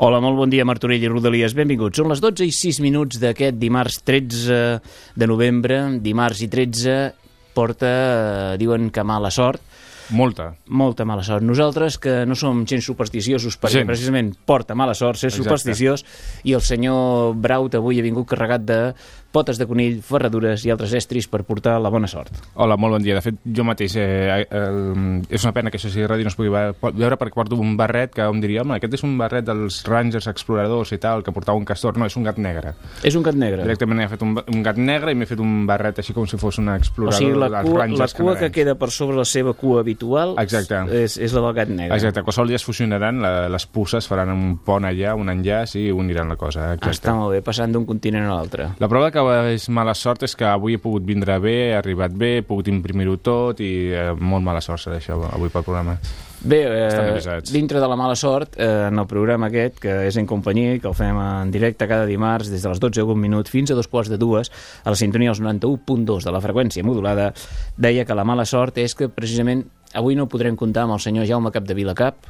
Hola, molt bon dia, Martorell i Rodalies. Benvinguts. Són les 12 i 6 minuts d'aquest dimarts 13 de novembre. Dimarts i 13 porta, eh, diuen que mala sort. Molta. Molta mala sort. Nosaltres, que no som gens supersticiosos, perquè Gens. precisament porta mala sort ser Exacte. supersticiós, i el senyor Braut avui ha vingut carregat de potes de conill, ferradures i altres estris per portar la bona sort. Hola, molt bon dia. De fet, jo mateix, eh, eh, és una pena que això sigui ràdio no es pugui ve- veure perquè porto un barret que hom diria, home, aquest és un barret dels Rangers exploradors i tal, que portava un castor. No, és un gat negre. És un gat negre. Directament he fet un, un gat negre i m'he fet un barret així com si fos un O explorador sigui, la dels cua, la Rangers cua que canadencs. queda per sobre la seva cua habitual Exacte. és, és la del gat negre. Exacte, qualsevol dia es fusionaran, la, les puces faran un pont allà, un enllaç i uniran la cosa. Ah, Exacte. està molt bé, passant d'un continent a l'altre. La prova que és mala sort és que avui he pogut vindre bé, he arribat bé, he pogut imprimir-ho tot i eh, molt mala sort serà això avui pel programa. Bé, eh, dintre de la mala sort, eh, en el programa aquest, que és en companyia, que el fem en directe cada dimarts des de les 12 d'un minut fins a dos quarts de dues, a la sintonia dels 91.2 de la freqüència modulada, deia que la mala sort és que precisament avui no podrem comptar amb el senyor Jaume Capdevila Cap,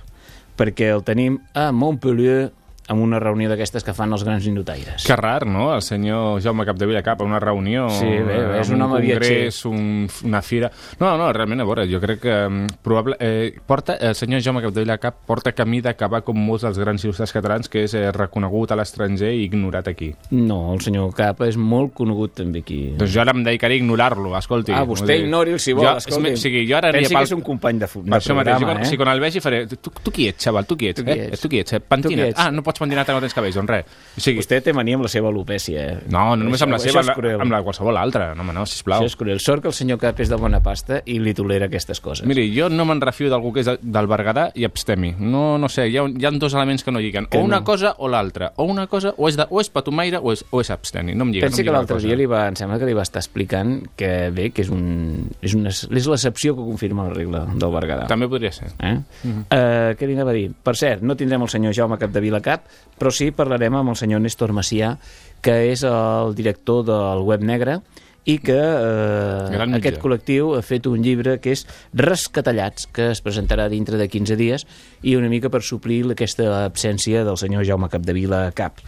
perquè el tenim a Montpellier amb una reunió d'aquestes que fan els grans ninotaires. Que rar, no?, el senyor Jaume Capdevila cap a una reunió, Sí, bé, bé, és amb un home congrés, un, una fira... No, no, realment, a veure, jo crec que mm, probable, eh, porta, el senyor Jaume Capdevila cap porta camí d'acabar com molts dels grans il·lustres catalans, que és eh, reconegut a l'estranger i ignorat aquí. No, el senyor Cap és molt conegut també aquí. Doncs jo ara em dedicaré a ignorar-lo, escolti. Ah, vostè dir, ignori'l si vol, jo, escolti. O sigui, jo ara Pensi aniré que és un company de, de això mateix, jo, programa, quan, eh? si quan el vegi faré... Tu, tu qui ets, xaval? Tu qui ets? Tu qui eh? Tu qui ets? Eh? Tu qui ets? Ah, no pots pentinar-te, no tens cabells, doncs res. O sigui, Vostè té mania amb la seva alopècia. Eh? no, no només amb la seva, amb la, qualsevol altra. No, home, no, sisplau. Això és cruel. Sort que el senyor Cap és de bona pasta i li tolera aquestes coses. Miri, jo no me'n refio d'algú que és de- del Berguedà i abstemi. No, no sé, hi ha, hi ha dos elements que no lliguen. Que o una no. cosa o l'altra. O una cosa, o és, de, o és patumaire o és, o és abstemi. No em lliga. Pensi no que l'altre dia li va, em sembla que li va estar explicant que bé, que és, un, és, una, és l'excepció que confirma la regla del Berguedà. També podria ser. Eh? eh, què li anava a dir? Per cert, no tindrem el senyor Jaume Capdevila Cap, però sí parlarem amb el senyor Néstor Macià, que és el director del Web Negre, i que eh, aquest col·lectiu ha fet un llibre que és Rescatallats, que es presentarà dintre de 15 dies, i una mica per suplir aquesta absència del senyor Jaume Capdevila Cap.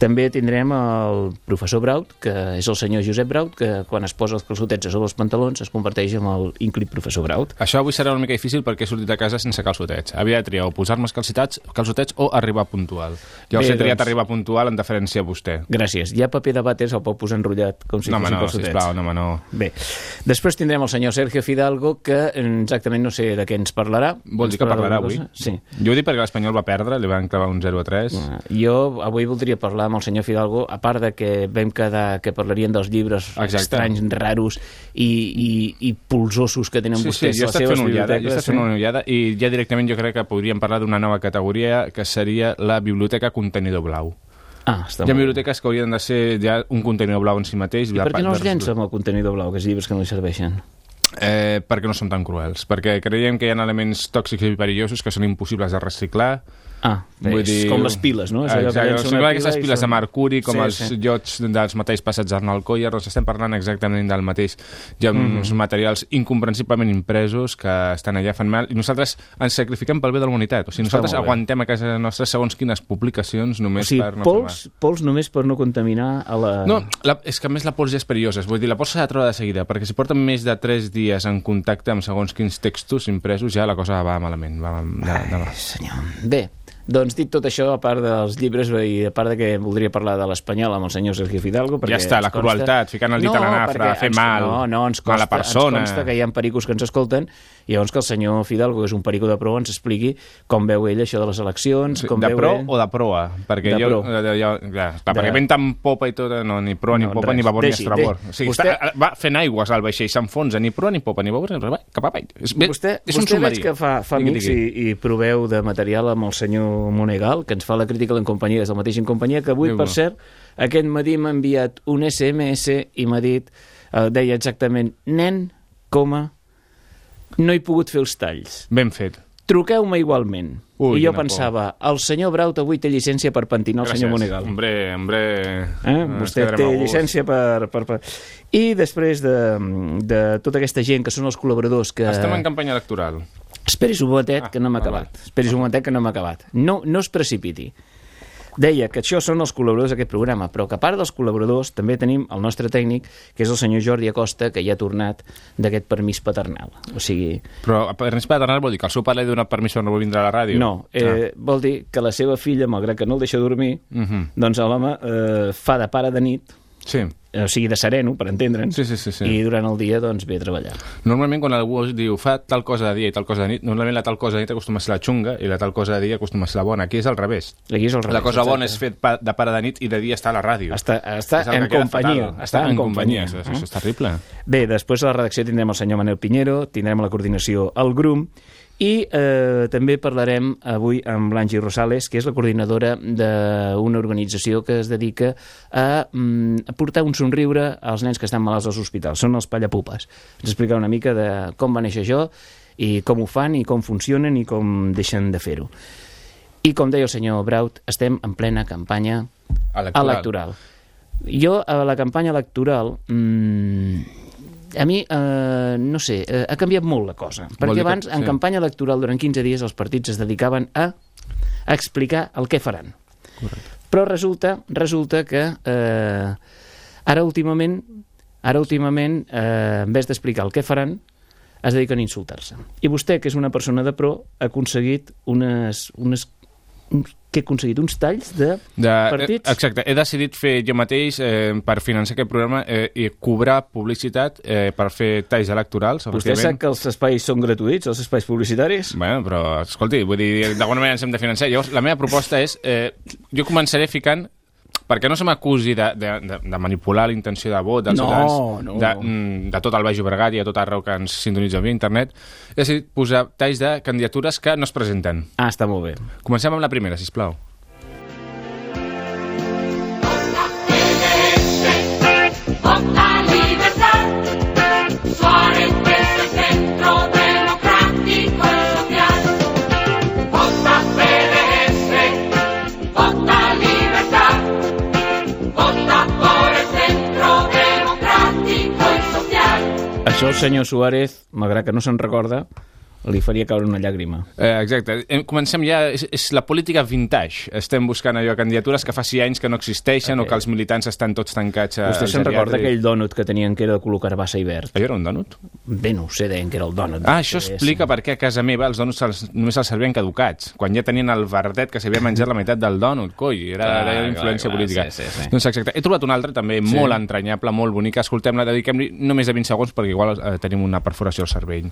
També tindrem el professor Braut, que és el senyor Josep Braut, que quan es posa els calçotets a sobre els pantalons es converteix en el ínclip professor Braut. Això avui serà una mica difícil perquè he sortit de casa sense calçotets. Havia de triar o posar-me els calçotets, calçotets o arribar puntual. Jo Bé, els he triat doncs- arribar puntual en deferència a vostè. Gràcies. Hi ha paper de vàters, el pot posar enrotllat com si no, fossin no, calçotets. sisplau, no, home, no. Bé, després tindrem el senyor Sergio Fidalgo, que exactament no sé de què ens parlarà. Vol Ens dir que parlarà avui? Sí. Jo ho dic perquè l'Espanyol va perdre, li van clavar un 0 a 3. Ah, Jo avui voldria parlar amb el senyor Fidalgo, a part de que vam quedar que parlarien dels llibres Exacte. estranys, raros i, i, i polsosos que tenen Sí, sí, vostès jo he a les estat seves fent una ullada, jo he biblioteques. estat fent una ullada i ja directament jo crec que podríem parlar d'una nova categoria que seria la biblioteca contenidor blau. Ah, està Hi ha biblioteques que haurien de ser ja un contenidor blau en si mateix. I per què no els llença amb el contenidor blau, aquests llibres que no li serveixen? Eh, perquè no són tan cruels. Perquè creiem que hi ha elements tòxics i perillosos que són impossibles de reciclar. Ah, Vull és dir- com les piles, no? És allò que Exacte, són aquestes piles de són- mercuri, com Sí, els sí. llots dels mateixos passats d'Arnald Coller, doncs estem parlant exactament del mateix. Hi ha uns Mhm. materials incomprensiblement impresos que estan allà fan mal i nosaltres ens sacrifiquem pel bé de la humanitat. O sigui, Està nosaltres aguantem a casa nostra segons quines publicacions O només sigui, per no pols, pols només per no contaminar a la... No, la, és que a més la pols ja és perillosa. Vull dir, la pols s'ha de trobar de seguida, perquè si porten més de 3 dies en contacte amb segons quins textos impresos, ja la cosa va malament. Va, de, de, Ai, senyor. Bé, doncs dit tot això, a part dels llibres i a part de que voldria parlar de l'Espanyol amb el senyor Sergio Fidalgo... Ja està, la crueltat, ficant el dit a la nafra, fer ens- mal, no, no, ens consta, mala persona. Ens consta que hi ha pericos que ens escolten i llavors que el senyor Fidalgo, que és un perico de proa, ens expliqui com veu ell això de les eleccions, com de veu pro ell... o de proa? Perquè De jo, pro. de, de, jo, ja, clar, De- perquè ven tan popa i tot, eh, no, ni proa, ni No, popa, res. ni babor, Deixi, ni estrabor. O sigui, Vostè- està, va fent aigües al vaixell, s'enfonsa, ni proa, ni popa, ni babor, ni cap avall. És, Vostè, és un vostè submarí. veig que fa, fa Digui, amics digui. i, i proveu de material amb el senyor Monegal, que ens fa la crítica a l'Encompanyia des del mateix Incompanyia, que avui, Déu per cert, aquest matí m'ha enviat un SMS i m'ha dit, eh, deia exactament, nen, coma, no he pogut fer els talls. Ben fet. Truqueu-me igualment. Ui, I jo quina por. pensava, el senyor Braut avui té llicència per pentinar el senyor Monegal. Hombre, hombre... Eh? ens Vostè té llicència per, per, per... I després de, de tota aquesta gent que són els col·laboradors que... Estem en campanya electoral. Esperi's un momentet, Ah, que no m'ha acabat. Esperi's un momentet, que no m'ha acabat. No, no es precipiti. Deia que això són els col·laboradors d'aquest programa, però que a part dels col·laboradors també tenim el nostre tècnic, que és el senyor Jordi Acosta, que ja ha tornat d'aquest permís paternal. O sigui... Però permís paternal vol dir que el seu pare li dona permís per no vindre a la ràdio? No, eh, ah. vol dir que la seva filla, malgrat que no el deixa dormir, uh Mhm. -huh. doncs l'home eh, fa de pare de nit, Sí. O sigui, de sereno, per entendre'ns, Sí, sí, sí, sí. i durant el dia doncs, ve a treballar. Normalment quan algú diu fa tal cosa de dia i tal cosa de nit, normalment la tal cosa de nit acostuma a ser la xunga i la tal cosa de dia acostuma a ser la bona. Aquí és al revés. Aquí és La revés, cosa bona és exacte. pa- de pare de nit i de dia està a la ràdio. Està, està en companyia. fatal. Està en companyia. Això, eh? això és terrible. Bé, després a la redacció tindrem el senyor Manel Pinheiro, tindrem la coordinació el GRUM, i eh, també parlarem avui amb l'Angi Rosales, que és la coordinadora d'una organització que es dedica a, mm, a portar un somriure als nens que estan malalts als hospitals. Són els Pallapupes. Ens explicar una mica de com va néixer això, i com ho fan, i com funcionen, i com deixen de fer-ho. I com deia el senyor Braut, estem en plena campanya Electoral. electoral. Jo, a la campanya electoral, mmm, a mi, eh, no sé, eh, ha canviat molt la cosa. Perquè que- abans, en sí. campanya electoral, durant 15 dies, els partits es dedicaven a, a explicar el que faran. Correcte. Però resulta, resulta que eh, ara últimament, ara últimament eh, en vez d'explicar el que faran, es dediquen a insultar-se. I vostè, que és una persona de pro, ha aconseguit unes, unes que ha aconseguit uns talls de, De, partits. eh, Exacte, he decidit fer jo mateix eh, per financiar aquest programa eh, i cobrar publicitat eh, per fer talls electorals. Vostè sap que els espais són gratuïts, els espais publicitaris? Bueno, però, escolti, vull dir, d'alguna manera ens hem de finançar. Llavors, la meva proposta és, eh, jo començaré ficant perquè no se m'acusi de, de, de, de manipular la intenció de vot dels No, ciutadans no. de, mm, de tot el Baix Llobregat i a tot arreu que ens sintonitza via internet, he decidit posar talls de candidatures que no es presenten. Ah, està molt bé. Comencem amb la primera, si plau. Això el senyor Suárez, malgrat que no se'n recorda, li faria caure una llàgrima. Eh, exacte. Comencem ja, és, és la política vintage. Estem buscant allò, candidatures que fa 6 anys que no existeixen Ok. o que els militants estan tots tancats a, Vostè se'n recorda aquell dònut que tenien que era de color carbassa i verd? Allò era un dònut? Bé, no ho sé, deien que era el dònut. Ah, això explica per què a casa meva els dònuts els, només els servien caducats, quan ja tenien el verdet que s'havia menjat la meitat del dònut, coi, era, clar, influència clar, política. sí, sí, sí. Doncs exacte. He trobat una altra també Sí. molt entranyable, molt bonica, escoltem-la, dediquem-li només de 20 segons perquè igual eh, tenim una perforació al cervell.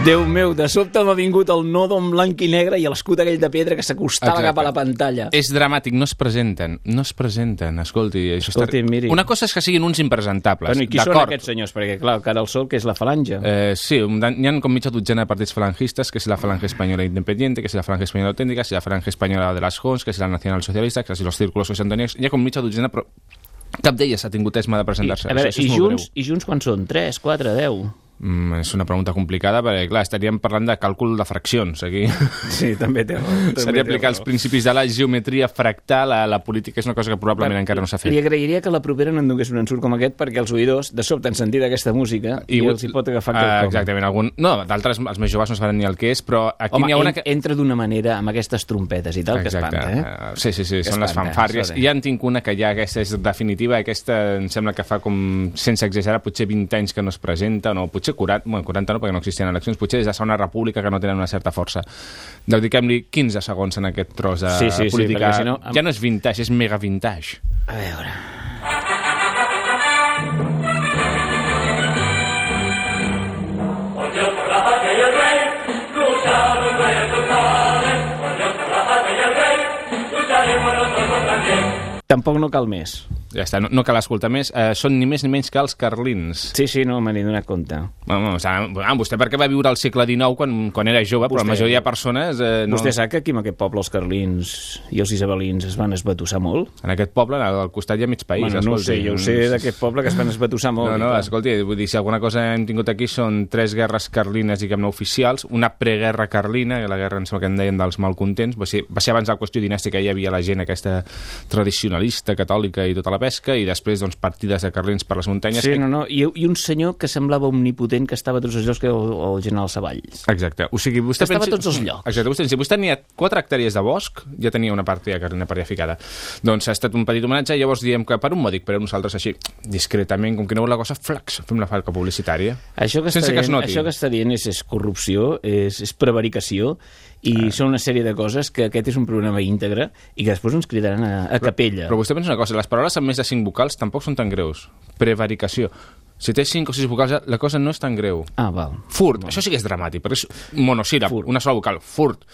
Déu meu, de sobte m'ha vingut el nodo en blanc i negre i l'escut aquell de pedra que s'acostava cap a la pantalla. És dramàtic, no es presenten, no es presenten, escolti. Això Escolti, està... miri. Una cosa és que siguin uns impresentables, Bueno, I qui són aquests senyors? Perquè, clar, cara al sol, que és la falange. Eh, sí, un- hi ha com mitja dotzena de partits falangistes, que és la Falange Española Independiente, que és la Falange Española Auténtica, que és la Falange Española de las Jons, que és la Nacional Socialista, que és los Círculos Santoníacs. Hi ha com mitja dotzena, però cap d'elles ha tingut esma de I, presentar-se. a veure, i junts, I junts quan són? 3, 4, 10? Mm, és una pregunta complicada, perquè, clar, estaríem parlant de càlcul de fraccions, aquí. Sí, també té raó. Seria aplicar els principis de la geometria fractal a la política, és una cosa que probablement encara no s'ha fet. Li agrairia que la propera no en donés un ensurt com aquest perquè els oïdors, de sobte, en sentir aquesta música i, els hi pot agafar Ah, quelcom. Exactament, algun... No, d'altres, els més joves no saben ni el que és, però aquí n'hi ha una que... entra d'una manera amb aquestes trompetes i tal que Exacte. espanta, eh? Eh, Sí, sí, sí, Que són les espanta, fanfàrries. de- I ja en tinc una que ja aquesta és definitiva, aquesta em sembla que fa com, sense exagerar, potser 20 anys que no es presenta, no, potser 40, bueno, 40 no, perquè no existien eleccions, potser des de Segona República que no tenen una certa força. Dediquem-li 15 segons en aquest tros de Sí, sí, sí, política. perquè si no- Ja no és vintage, és mega vintage. A veure... Tampoc no cal més. Ja està, no, no cal escoltar més. Eh, són ni més ni menys que els carlins. Sí, sí, no me n'he donat compte. Bueno, o sigui, bueno, vostè perquè va viure al segle XIX quan, quan era jove, però la Vostè- majoria de persones... Eh, no... Vostè sap que aquí en aquest poble els carlins i els isabelins es van esbatussar molt? En aquest poble, al costat hi ha mig país. bueno, no sé, jo ho sé d'aquest poble que es van esbatussar molt. No, no, escolti, vull dir, si alguna cosa hem tingut aquí són tres guerres carlines, diguem-ne, oficials, una preguerra carlina, la guerra em sembla que en deien dels malcontents, va ser, va ser abans de la qüestió dinàstica, hi havia la gent aquesta tradicionalista, catòlica i tota la pesca, i després, doncs, partides de carlins per les muntanyes. Sí, que- no, no, i, i un senyor que semblava omnipotent que estava a tots els llocs que el, el general Savalls. Exacte. O sigui, vostè Estava a pensi- tots els llocs. Exacte. Vostè, si vostè tenia 4 hectàrees de bosc, ja tenia una partida carlina per allà ficada. Doncs ha estat un petit homenatge, i llavors diem que per un mòdic, però nosaltres així, discretament, com que no vol la cosa, flax, fem la falca publicitària. Això que, Sense està que es dient, noti. això que està dient és, és corrupció, és, és prevaricació, i Ah. són una sèrie de coses que aquest és un programa íntegre i que després ens cridaran a, a capella. Però vostè pensa una cosa, les paraules amb més de 5 vocals tampoc són tan greus. Prevaricació. Si té 5 o 6 vocals, la cosa no és tan greu. Ah, val. Furt, això sí que és dramàtic, perquè és monosíl·lab, Furt. una sola vocal. Furt.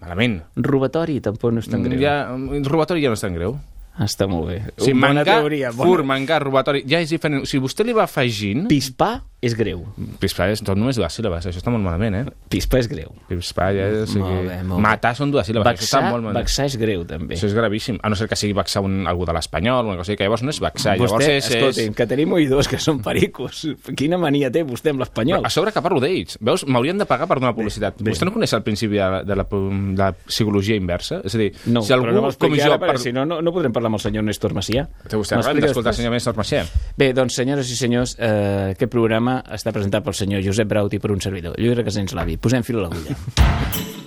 Malament. Robatori tampoc no és tan greu. Ja, robatori ja no és tan greu. Ah, està molt bé. Bona mangar, teoria. bona- furt, mangar, robatori, ja és diferent. Si vostè li va afegint... Pispar és greu. Pispar és tot només dues síl·labes, això està molt malament, eh? Pispar és greu. Pispar ja és... O sigui, Molt bé, molt bé. matar són dues síl·labes, això està molt malament. vexar és greu, també. Això és gravíssim, a no ser que sigui vexar un, algú de l'espanyol o una cosa que llavors no és llavors Vostè, és... escolti'm, que tenim oïdors que són pericos. Quina mania té vostè amb l'espanyol? A sobre que parlo d'ells. Veus, m'haurien de pagar per donar publicitat. bé. Vostè no coneix el principi de la, de la, de la psicologia inversa? És a dir, No, si algú no com jo... perquè si no, no, no podrem parlar amb el senyor Néstor Macià. Té vostè arran d'escoltar el senyor Mestre Macià. Bé, doncs, senyores i senyors, eh, aquest programa està presentat pel senyor Josep Braut i per un servidor, Lluís Requesens Lavi. Posem fil a l'agulla.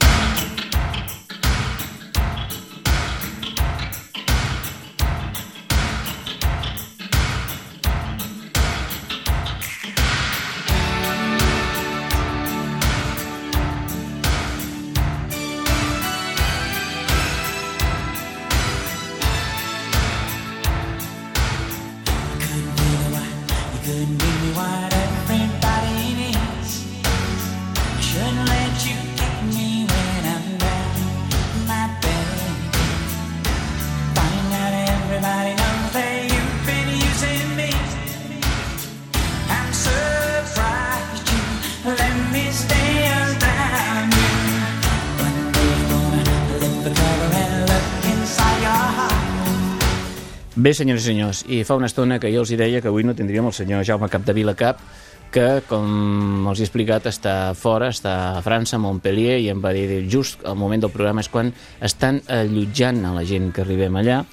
senyores i senyors, i fa una estona que jo els hi deia que avui no tindríem el senyor Jaume Capdevila Cap, que, com els he explicat, està fora, està a França, a Montpellier, i em va dir just al moment del programa és quan estan allotjant a la gent que arribem allà.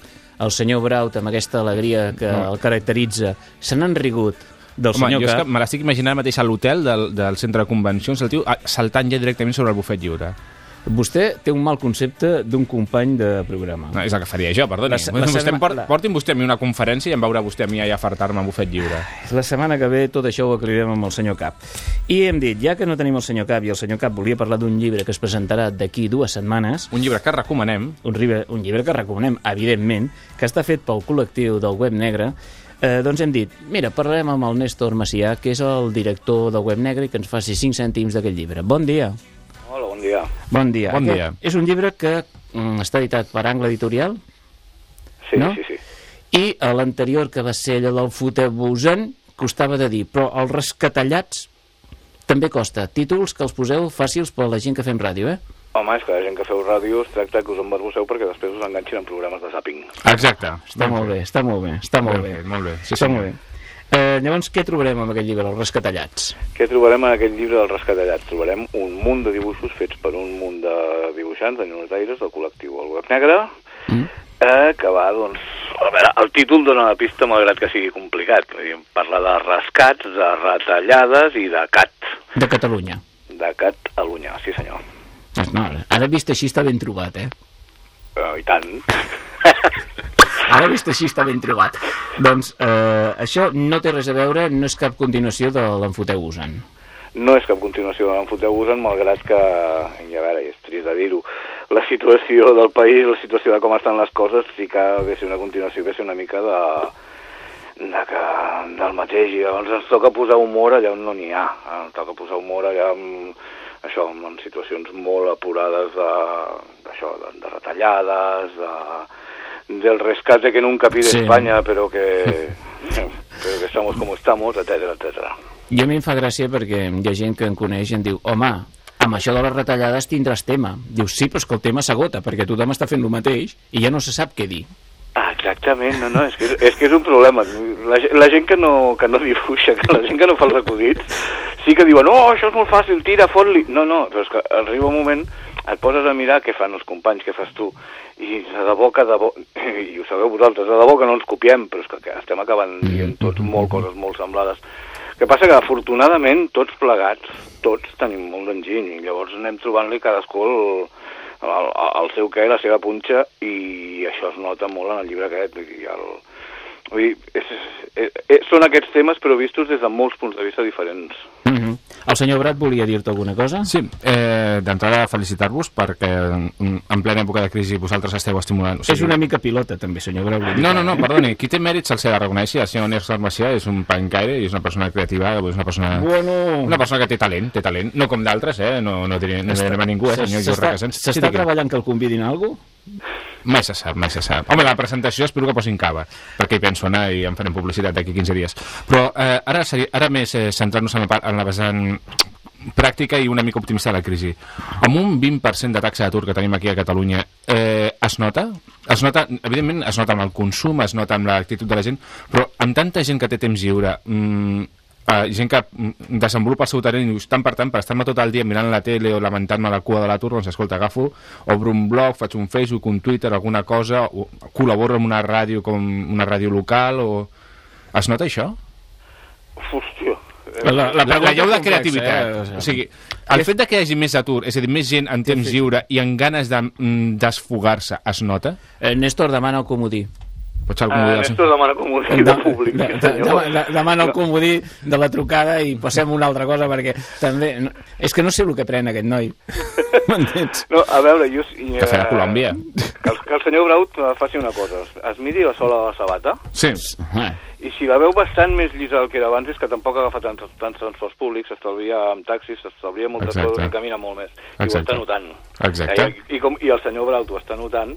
El senyor Braut, amb aquesta alegria que el caracteritza, se n'han rigut del Home, senyor jo és que Cap. me l'estic imaginant mateix a l'hotel del, del centre de convencions, el tio ah, saltant ja directament sobre el bufet lliure. Vostè té un mal concepte d'un company de programa. No, és el que faria jo, perdoni. La la vostè setmana- port, la- porti'm vostè a mi una conferència i em veurà vostè a mi allà fartar-me amb bufet lliure. La setmana que ve tot això ho aclarirem amb el senyor Cap. I hem dit, ja que no tenim el senyor Cap i el senyor Cap volia parlar d'un llibre que es presentarà d'aquí dues setmanes, Un llibre que recomanem, un llibre, un llibre que recomanem, evidentment, que està fet pel col·lectiu del Web Negre, eh, doncs hem dit, mira, parlarem amb el Néstor Macià, que és el director del Web Negre i que ens faci 5 cèntims d'aquest llibre. Bon dia. Hola, bon dia. Bon dia. Bon Aquest dia. És un llibre que mm, està editat per Angle Editorial Sí, No? sí, sí. i a l'anterior, que va ser allò del Futebusen, costava de dir, però els rescatallats també costa. Títols que els poseu fàcils per a la gent que fem ràdio, eh? Home, és que la gent que feu ràdio es tracta que us embarbusseu perquè després us enganxin en programes de zapping. Exacte. Està molt bé, està molt bé, està molt bé. Molt bé. Sí, Està senyor. molt bé. Eh, llavors, què trobarem amb aquest llibre, els rescatallats? Què trobarem en aquest llibre dels rescatallats? Trobarem un munt de dibuixos fets per un munt de dibuixants de Nunos Aires del col·lectiu El Web Negre, Mm? eh, que va, doncs... A veure, el títol dona la pista malgrat que sigui complicat. Parla de rescats, de retallades i de cat. De Catalunya. De cat a l'unya, sí senyor. Doncs No, ara vist així està ben trobat, eh? Uh, I tant. Ara vist així està ben trobat. Doncs eh, això no té res a veure, no és cap continuació de l'enfoteu usant. No és cap continuació de l'enfoteu usen, malgrat que, i a veure, és trist de dir-ho, la situació del país, la situació de com estan les coses, sí que ve ser una continuació, ve ser una mica de, de que, del mateix, i llavors ens toca posar humor allà on no n'hi ha, ens toca posar humor allà en, això, en situacions molt apurades de, d'això, de, de retallades, de, del rescate que nunca pide Sí. España, pero que, pero que estamos como estamos, etcétera, etcétera. Jo a mi em fa gràcia perquè hi ha gent que em coneix i em diu home, amb això de les retallades tindràs tema. Dius, sí, però és que el tema s'agota, perquè tothom està fent el mateix i ja no se sap què dir. Ah, exactament, no, no, és que és, que és un problema. La, la gent que no, que no dibuixa, que la gent que no fa els acudits, sí que diuen, oh, això és molt fàcil, tira, fot-li. No, no, però és que arriba un moment, et poses a mirar què fan els companys, què fas tu, i de debò que de debò, i ho sabeu vosaltres, de debò que no ens copiem, però és que, que estem acabant dient tots molt coses molt semblades. El que passa que, afortunadament, tots plegats, tots tenim molt d'enginy, i llavors anem trobant-li cadascú el, el, el seu què, la seva punxa, i això es nota molt en el llibre aquest. I el, vull dir, és, és, és, són aquests temes, però vistos des de molts punts de vista diferents. Mm -hmm. El senyor Brat volia dir-te alguna cosa? Sí, eh, d'entrada felicitar-vos perquè en plena època de crisi vosaltres esteu estimulant... O És una mica pilota, també, senyor dir No, no, no, perdoni, qui té mèrits se'ls ha de reconèixer. El senyor Néstor Macià és un pancaire i és una persona creativa, és una persona... Bueno... Una persona que té talent, té talent, no com d'altres, eh? No, no diré, no direm a ningú, eh, senyor Lluís S'està Requesens. s'està treballant que el convidin a alguna Mai se sap, mai se sap. Home, la presentació espero que posin cava, perquè hi penso anar i en farem publicitat d'aquí 15 dies. Però eh, ara, ara més eh, centrant-nos en, la en la vessant pràctica i una mica optimista de la crisi. Amb un 20% de taxa d'atur que tenim aquí a Catalunya, eh, es nota? Es nota, evidentment, es nota amb el consum, es nota amb l'actitud de la gent, però amb tanta gent que té temps lliure, mm, eh, gent que mm, desenvolupa el seu talent i dius, tant per tant, per estar-me tot el dia mirant la tele o lamentant-me la cua de l'atur, doncs escolta, agafo, obro un blog, faig un Facebook, un Twitter, alguna cosa, o col·laboro amb una ràdio com una ràdio local, o... Es nota això? Hòstia. La, La, la, la lleu de creativitat. eh? O sigui, el fet de que hi hagi més atur, és a dir, més gent en temps lliure i en ganes de, mm, desfogar-se, es nota? Eh, Néstor demana el comodí. Pots ser algú Uh, del... Néstor demana comodí de públic, de, de, de, de, demana el comodí de la trucada i passem a una altra cosa perquè també... No, és que no sé el que pren aquest noi. M'entens? No, a veure, jo... I, Cafè de Colòmbia. Que el, que el senyor Braut eh, faci una cosa. Es, miri la sola de la sabata Sí. Ah, i si la veu bastant més llisa del que era abans és que tampoc agafa tants, tants transports públics, s'estalvia amb taxis, s'estalvia moltes Exacte. coses i camina molt més. I ho Exacte. està notant. Exacte. Eh, I, com, I el senyor Braut ho està notant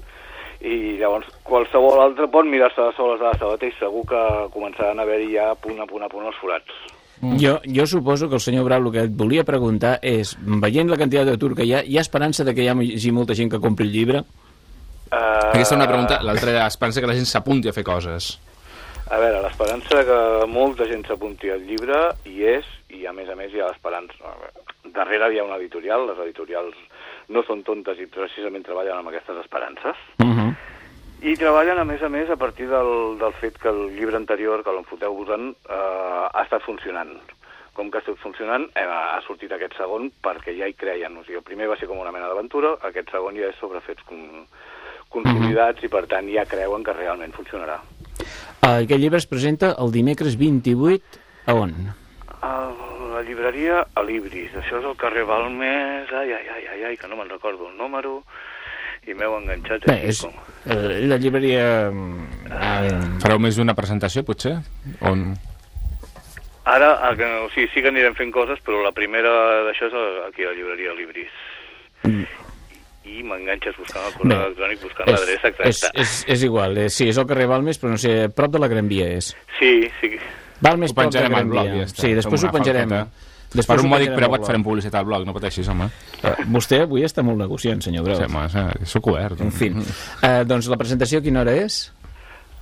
i llavors qualsevol altre pot mirar-se les soles de la sabata i segur que començaran a haver-hi ja punt a punt a punt els forats. Jo, jo suposo que el senyor Brau el que et volia preguntar és, veient la quantitat d'atur que hi ha, hi ha esperança de que hi hagi molta gent que compri el llibre? Uh, Aquesta és una pregunta, l'altra era esperança que la gent s'apunti a fer coses. A veure, l'esperança que molta gent s'apunti al llibre hi és, i a més a més hi ha l'esperança... Darrere hi ha una editorial, les editorials no són tontes i precisament treballen amb aquestes esperances. Uh -huh. I treballen, a més a més, a partir del, del fet que el llibre anterior, que l'enfoteu-vos-en, eh, ha estat funcionant. Com que ha estat funcionant, eh, ha sortit aquest segon perquè ja hi creien. O sigui, el primer va ser com una mena d'aventura, aquest segon ja és sobre fets con, consolidats i, per tant, ja creuen que realment funcionarà. Aquest llibre es presenta el dimecres 28 a on? A la llibreria a l'Ibris. Això és el carrer Balmes... Ai, ai, ai, ai, ai que no me'n recordo el número i m'heu enganxat Bé, és com... eh, la llibreria... Eh, Fareu més d'una presentació, potser? On... Ara, o sigui, sí que anirem fent coses, però la primera d'això és aquí a la llibreria a l'Ibris. I m'enganxes buscant el correu electrònic, buscant és, l'adreça és, exacta. és, és igual, eh, sí, és el carrer Balmes, però no sé, prop de la Gran Via és. Sí, sí. Balmes Ho prop de la penjarem al blog ja està. Sí, després ho penjarem. falcota. Després per ho un mòdic preu et farem publicitat al blog, no pateixis, home. Eh, Vostè avui està molt negociant, senyor Brau. Sí, home, sí, sóc obert. En fi, eh, doncs la presentació a quina hora és?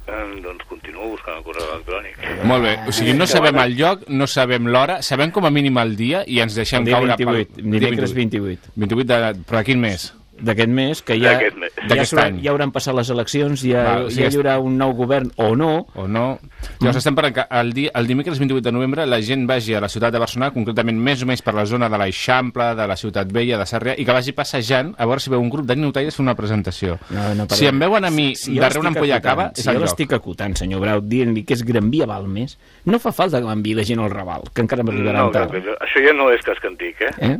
Eh, doncs continuo buscant el correu electrònic. Molt bé, o sigui, no sabem el lloc, no sabem l'hora, sabem com a mínim el dia i ens deixem El dia caure... 28, pel- dia dimecres 28. 28 de... Però de quin mes? D'aquest mes, que ja, D'aquest mes. ja, any. ja hauran passat les eleccions, ja, Val, o sigui, ja hi haurà un nou govern o no, o no. Llavors estem parlant que el, dia, el dimecres 28 de novembre la gent vagi a la ciutat de Barcelona, concretament més o menys per la zona de l'Eixample, de la Ciutat Vella, de Sarrià, i que vagi passejant a veure si veu un grup de ninotaires fer una presentació. No, no, si em veuen a mi si jo darrere una ampolla cava, és si el jo l'estic acotant, senyor Brau, dient-li que és Gran Via Balmes, no fa falta que m'enviï la gent al Raval, que encara m'arribarà No, no, tard. això ja no és casc antic, eh? Eh?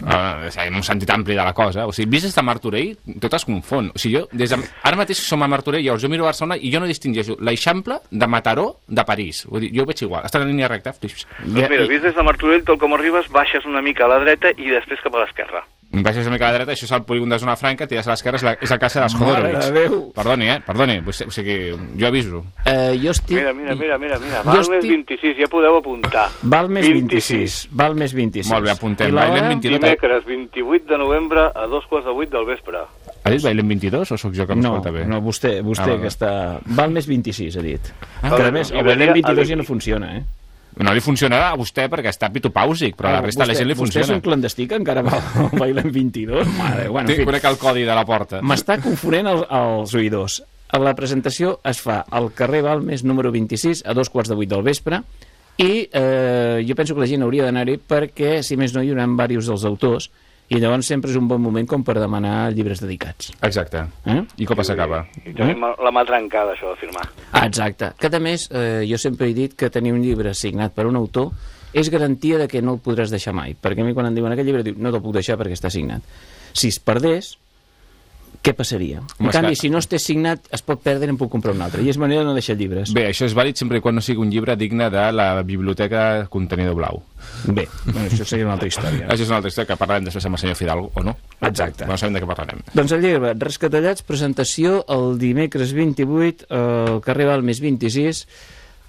Dir, en un sentit ampli de la cosa. O sigui, vist des de Martorell, tot es confon. O sigui, jo, des de... ara mateix som a Martorell, llavors jo miro Barcelona i jo no distingeixo l'Eixample de Mataró de París. Vull dir, jo ho veig igual. Està en línia recta. Doncs mira, vist des de Martorell, tot com arribes, baixes una mica a la dreta i després cap a l'esquerra. Baixes una mica a la dreta, això és el polígon de Zona Franca, tires a l'esquerra, és, la, és la casa dels Jodorowicz. Déu. Perdoni, eh? Perdoni. O sigui, jo aviso. Eh, jo estic... Mira, mira, mira, mira, mira. Jo Val més estic- 26, ja podeu apuntar. Val més 26. Val més 26. Molt bé, apuntem. I? Bailem 22. Dimecres 28 de novembre a dos quarts de vuit del vespre. Ha dit Bailem 22 o sóc jo que No, m'escolta bé? no, vostè, vostè Ah, que està... Val més 26, ha dit. Ah, que a més, el Belén 22 ja no funciona, eh? No li funcionarà a vostè perquè està pitopàusic, però a la resta de la gent li Vostè és funciona. un clandestí que encara va al Bailem 22? Mare, bueno, Té, en fi, conec el codi de la porta. m'està confonent els, els oïdors. La presentació es fa al carrer Balmes número 26 a dos quarts de vuit del vespre i eh, jo penso que la gent hauria d'anar-hi perquè, si més no, hi haurà diversos dels autors i llavors sempre és un bon moment com per demanar llibres dedicats. Exacte. Eh? I com s'acaba? I tenim la mà trencada, això de firmar. Ah, exacte. Que a més, eh, jo sempre he dit que tenir un llibre signat per un autor és garantia de que no el podràs deixar mai. Perquè a mi quan em diuen aquest llibre, diu, no te'l puc deixar perquè està signat. Si es perdés, què passaria? Home, en és canvi, que- si no estés signat, es pot perdre i en puc comprar un altre. I és manera de no deixar llibres. Bé, això és vàlid sempre quan no sigui un llibre digne de la biblioteca contenidor blau. Bé, bueno, això seria una altra història. Això és una altra història que parlarem després amb el senyor Fidalgo, o no? Exacte. No sabem de què parlarem. Doncs el llibre, Rescatallats, presentació el dimecres 28 al carrer Balmes 26,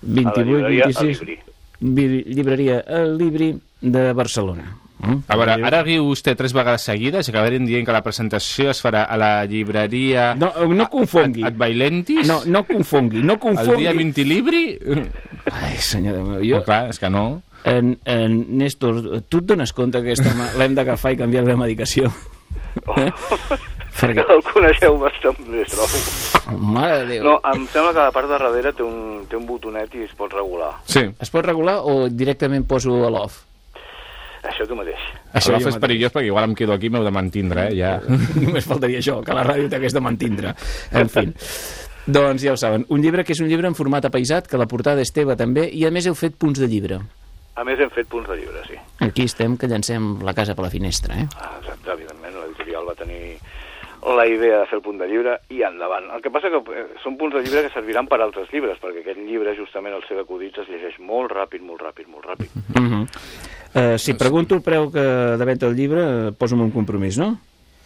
28, llibreria 26, Alibri. vi- llibreria El Libri de Barcelona. Mm? A veure, ara diu vostè tres vegades seguides i acabarem dient que la presentació es farà a la llibreria... No, no confongui. Ad Bailentis? No, no confongui, no El confongui. dia 20 libri? Ai, senyor de meu, Jo... jo... clar, és que no. En, en, Néstor, tu et dones compte que l'hem d'agafar i canviar de medicació? Eh? Perquè, El coneixeu bastant bé, trobo. mare de Déu. No, em sembla que a la part de darrere té un, té un botonet i es pot regular. Sí. Es pot regular o directament poso a l'off? Això tu mateix. Això és perillós perquè igual em quedo aquí i m'heu de mantindre, eh? Ja. Només faltaria això, que la ràdio t'hagués de mantindre. En fi. Doncs ja ho saben, un llibre que és un llibre en format apaisat, que la portada és teva també, i a més heu fet punts de llibre. A més, hem fet punts de llibre, sí. Aquí estem, que llancem la casa per la finestra, eh? Ah, Exacte, evidentment, l'editorial va tenir la idea de fer el punt de llibre i endavant. El que passa que eh, són punts de llibre que serviran per altres llibres, perquè aquest llibre, justament el seu acudits, es llegeix molt ràpid, molt ràpid, molt ràpid. Uh -huh. uh, si pregunto el preu que de venda del llibre, eh, posa'm un compromís, no?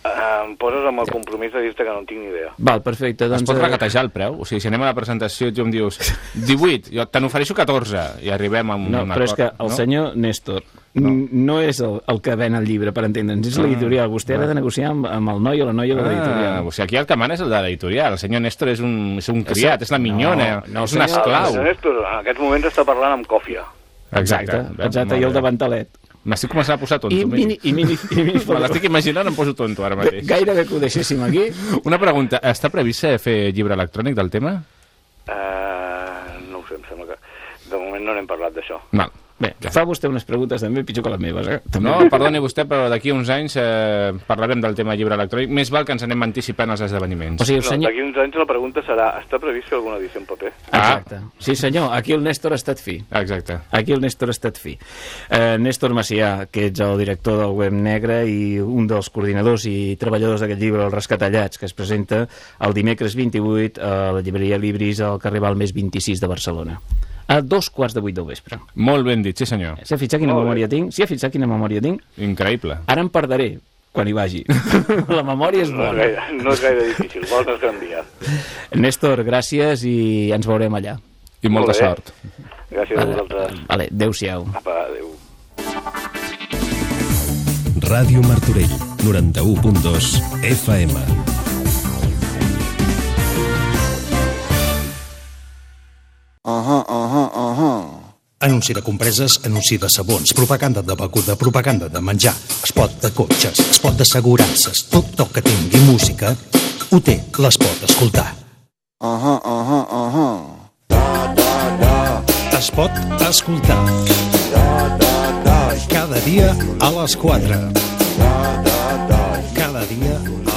Eh, em poses amb el compromís de dir-te que no en tinc ni idea. Val, perfecte. Es Doncs, pot eh, regatejar el preu? O sigui, si anem a la presentació i tu em dius 18, jo te n'ofereixo 14 i arribem a un No, però és que el no? senyor Néstor no, no és el, el que ven el llibre, per entendre'ns, és l'editorial. Vostè ha de negociar amb, amb el noi o la noia de Ah, l'editorial. o sigui, aquí el que mana és el de l'editorial. El senyor Néstor és un, és un criat, és la minyona, No, no, és un esclau. El senyor Néstor en aquests moments està parlant amb Còfia. Exacte, exacte, i el davantalet. M'estic començant a posar tonto. I, mini, i, mini, i mini Me l'estic imaginant, em poso tonto ara mateix. Gairebé que ho deixéssim aquí. Una pregunta, està previst fer llibre electrònic del tema? Eh, no ho sé, em sembla que... De moment no n'hem parlat d'això. Val. Bé, fa vostè unes preguntes també pitjor que les meves, eh? També. No, perdoni vostè, però d'aquí uns anys eh, parlarem del tema llibre electrònic. Més val que ens anem anticipant als esdeveniments. O sigui, el No, senyor... D'aquí uns anys la pregunta serà, està previst fer alguna edició en paper? Exacte. Sí, senyor, aquí el Néstor ha estat fi. Exacte. Aquí el Néstor ha estat fi. Eh, Néstor Macià, que ets el director del Web Negre i un dels coordinadors i treballadors d'aquest llibre, El Rescatallats, que es presenta el dimecres 28 a la llibreria Libris al carrer Balmes 26 de Barcelona. A dos quarts de vuit del vespre. Molt ben dit, sí senyor. S'ha fixat quina Molt bé. memòria tinc? Sí, ha fixat quina memòria tinc? Increïble. Ara em perderé quan hi vagi. la memòria és No és, bona. gaire, no és gaire difícil, vols no es canvia. Néstor, gràcies i ens veurem allà. I molta Molt bé. sort. Gràcies a vosaltres. Vale, adeu-siau. Apa, adéu. Ràdio Martorell, 91.2 FM. Anunci de compreses, anunci de sabons, propaganda de beguda, propaganda de menjar, espot de cotxes, espot d'assegurances, tot el que tingui música, ho té, les pot escoltar. Es pot escoltar. Cada dia a les 4. Cada dia a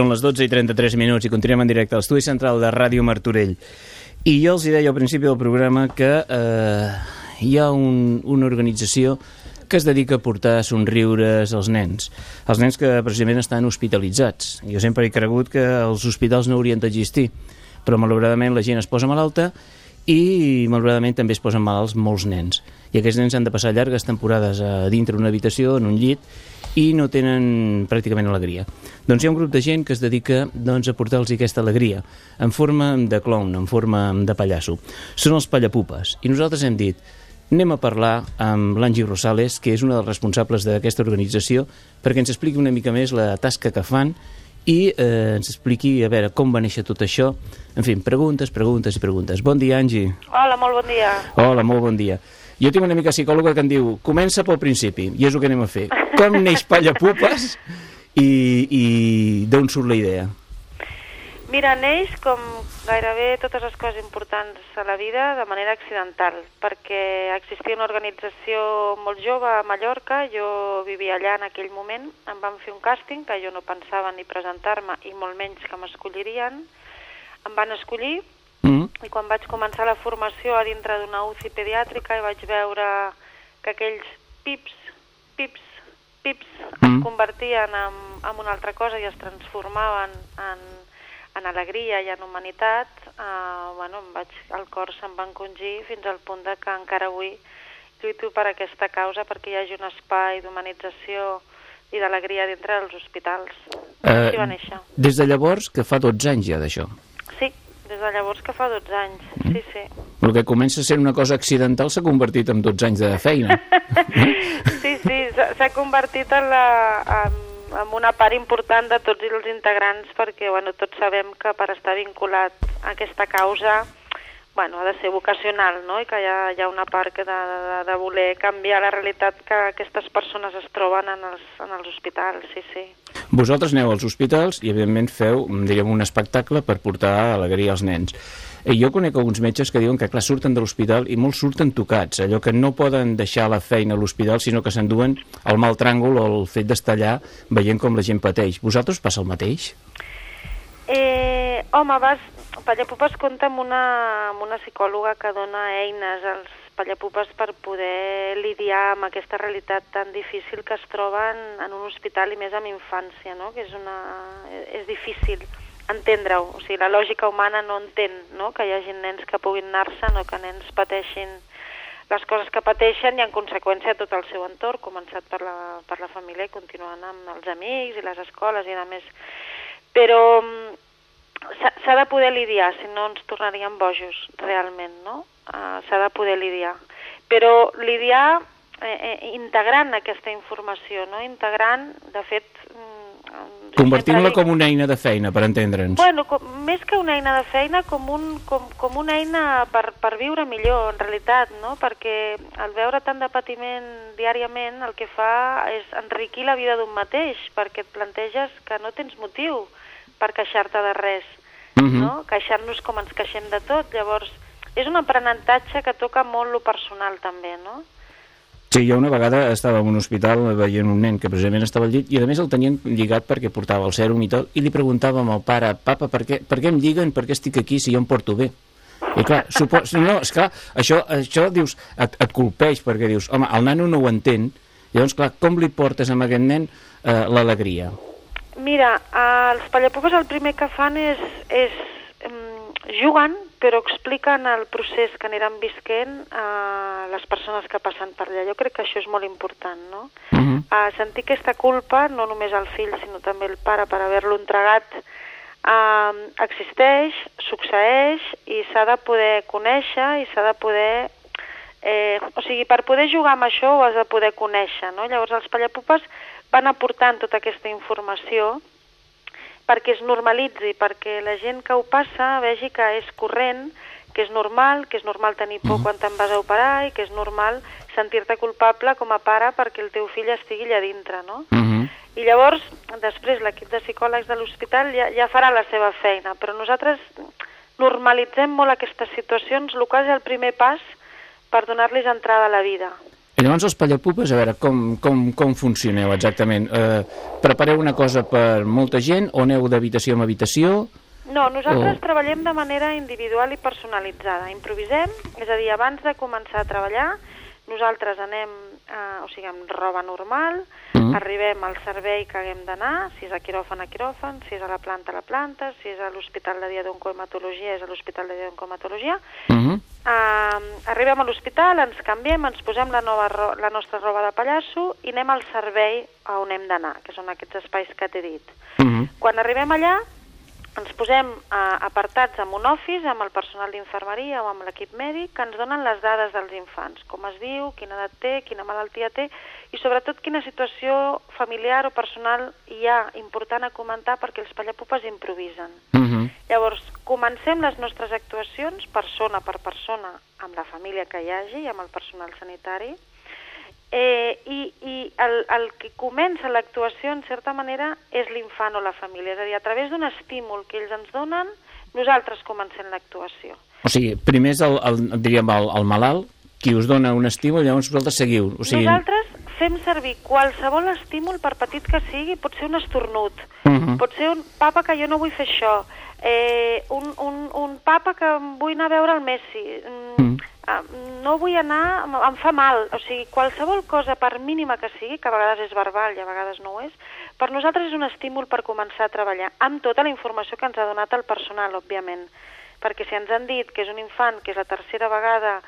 Són les 12 i 33 minuts i continuem en directe a l'estudi central de Ràdio Martorell. I jo els deia al principi del programa que eh, hi ha un, una organització que es dedica a portar somriures als nens. Els nens que precisament estan hospitalitzats. Jo sempre he cregut que els hospitals no haurien d'existir, però malauradament la gent es posa malalta i malauradament també es posen malalts molts nens. I aquests nens han de passar llargues temporades a dintre d'una habitació, en un llit, i no tenen pràcticament alegria. Doncs hi ha un grup de gent que es dedica doncs, a portar-los aquesta alegria, en forma de clown, en forma de pallasso. Són els pallapupes. I nosaltres hem dit, anem a parlar amb l'Angi Rosales, que és una dels responsables d'aquesta organització, perquè ens expliqui una mica més la tasca que fan i eh, ens expliqui a veure com va néixer tot això. En fi, preguntes, preguntes i preguntes. Bon dia, Angi. Hola, molt bon dia. Hola, molt bon dia. Jo tinc una mica psicòloga que em diu comença pel principi, i és el que anem a fer. Com neix Pallapupes i, i d'on surt la idea? Mira, neix com gairebé totes les coses importants a la vida de manera accidental, perquè existia una organització molt jove a Mallorca, jo vivia allà en aquell moment, em van fer un càsting que jo no pensava ni presentar-me i molt menys que m'escollirien, em van escollir Mm? i quan vaig començar la formació a dintre d'una UCI pediàtrica i vaig veure que aquells pips, pips, pips es Mm. convertien en, en una altra cosa i es transformaven en, en alegria i en humanitat, eh, bueno, em vaig, el cor se'm va encongir fins al punt de que encara avui lluito per aquesta causa perquè hi hagi un espai d'humanització i d'alegria dintre dels hospitals. Eh, Així va néixer. Des de llavors, que fa 12 anys ja d'això. Sí, des de llavors que fa 12 anys. Sí, sí. El que comença sent una cosa accidental s'ha convertit en 12 anys de feina. Sí, sí, s'ha convertit en, la, en, en una part important de tots els integrants perquè bueno, tots sabem que per estar vinculat a aquesta causa bueno, ha de ser vocacional no? i que hi ha, hi ha una part que de, de, de voler canviar la realitat que aquestes persones es troben en els, en els hospitals, sí, sí. Vosaltres aneu als hospitals i, evidentment, feu, diguem, un espectacle per portar alegria als nens. Eh, Jo conec alguns metges que diuen que, clar, surten de l'hospital i molts surten tocats, allò que no poden deixar la feina a l'hospital, sinó que s'enduen el mal tràngol o el fet d'estar allà veient com la gent pateix. Vosaltres passa el mateix? Eh, home, vas, Pallapupes compta amb una, amb una psicòloga que dona eines als Pallapupes per poder lidiar amb aquesta realitat tan difícil que es troben en un hospital i més amb infància, no? que és, una, és difícil entendre-ho. O sigui, la lògica humana no entén no? que hi hagi nens que puguin anar-se'n o que nens pateixin les coses que pateixen i en conseqüència tot el seu entorn, començat per la, per la família i continuant amb els amics i les escoles i a més. Però mm, s'ha de poder lidiar, si no ens tornaríem bojos, realment, no? Uh, s'ha de poder lidiar. Però lidiar eh, eh, integrant aquesta informació, no? Integrant, de fet... Convertint-la com una eina de feina, per entendre'ns. Bueno, com, més que una eina de feina, com, un, com, com una eina per, per viure millor, en realitat, no? Perquè el veure tant de patiment diàriament el que fa és enriquir la vida d'un mateix, perquè et planteges que no tens motiu per queixar-te de res, Mhm. no? Queixar-nos com ens queixem de tot. Llavors, és un aprenentatge que toca molt lo personal, també, no? Sí, jo una vegada estava en un hospital veient un nen que precisament estava al llit i a més el tenien lligat perquè portava el sèrum i tot i li preguntàvem al pare, papa, per què, per què em lliguen, per què estic aquí si jo em porto bé? I clar, supos... no, esclar, això, això dius, et, et colpeix perquè dius, home, el nano no ho entén llavors, clar, com li portes a aquest nen eh, l'alegria? Mira, els pallapupes el primer que fan és, és em, juguen, però expliquen el procés que aniran visquent a les persones que passen per allà. Jo crec que això és molt important, no? Uh -huh. A sentir aquesta culpa, no només al fill, sinó també el pare, per haver-lo entregat, eh, existeix, succeeix i s'ha de poder conèixer i s'ha de poder... Eh, o sigui, per poder jugar amb això ho has de poder conèixer, no? Llavors els pallapupes van aportant tota aquesta informació perquè es normalitzi, perquè la gent que ho passa vegi que és corrent, que és normal, que és normal tenir por quan te'n vas a operar i que és normal sentir-te culpable com a pare perquè el teu fill estigui allà dintre, no? Uh -huh. I llavors, després, l'equip de psicòlegs de l'hospital ja, ja farà la seva feina, però nosaltres normalitzem molt aquestes situacions, el qual és el primer pas per donar-los entrada a la vida. I llavors els pallapupes, a veure, com, com, com funcioneu exactament? Eh, prepareu una cosa per molta gent o aneu d'habitació en habitació? No, nosaltres O- treballem de manera individual i personalitzada. Improvisem, és a dir, abans de començar a treballar, nosaltres anem, eh, o sigui, amb roba normal, Mhm. arribem al servei que haguem d'anar, si és a quiròfan a quiròfan, si és a la planta a la planta, si és a l'hospital de dia d'oncohematologia és a l'hospital de dia d'oncohematologia, Uh -huh. Uh, arribem a l'hospital, ens canviem, ens posem la, nova ro la nostra roba de pallasso i anem al servei on hem d'anar, que són aquests espais que t'he dit. Uh -huh. Quan arribem allà, ens posem uh, apartats en un office amb el personal d'infermeria o amb l'equip mèdic que ens donen les dades dels infants, com es diu, quina edat té, quina malaltia té i sobretot quina situació familiar o personal hi ha important a comentar perquè els pallapupes improvisen. Uh -huh. Llavors, comencem les nostres actuacions persona per persona amb la família que hi hagi i amb el personal sanitari eh, i, i el, el que comença l'actuació, en certa manera, és l'infant o la família. És a dir, a través d'un estímul que ells ens donen, nosaltres comencem l'actuació. O sigui, primer és el, el, diríem, el, el malalt qui us dona un estímul i llavors vosaltres seguiu. O sigui, Nosaltres fem servir qualsevol estímul, per petit que sigui, pot ser un estornut, Mhm. pot ser un papa que jo no vull fer això, eh, un, un, un papa que vull anar a veure el Messi, mm, Mm. ah, no vull anar, em- fa mal, o sigui, qualsevol cosa, per mínima que sigui, que a vegades és verbal i a vegades no ho és, per nosaltres és un estímul per començar a treballar, amb tota la informació que ens ha donat el personal, òbviament, perquè si ens han dit que és un infant que és la tercera vegada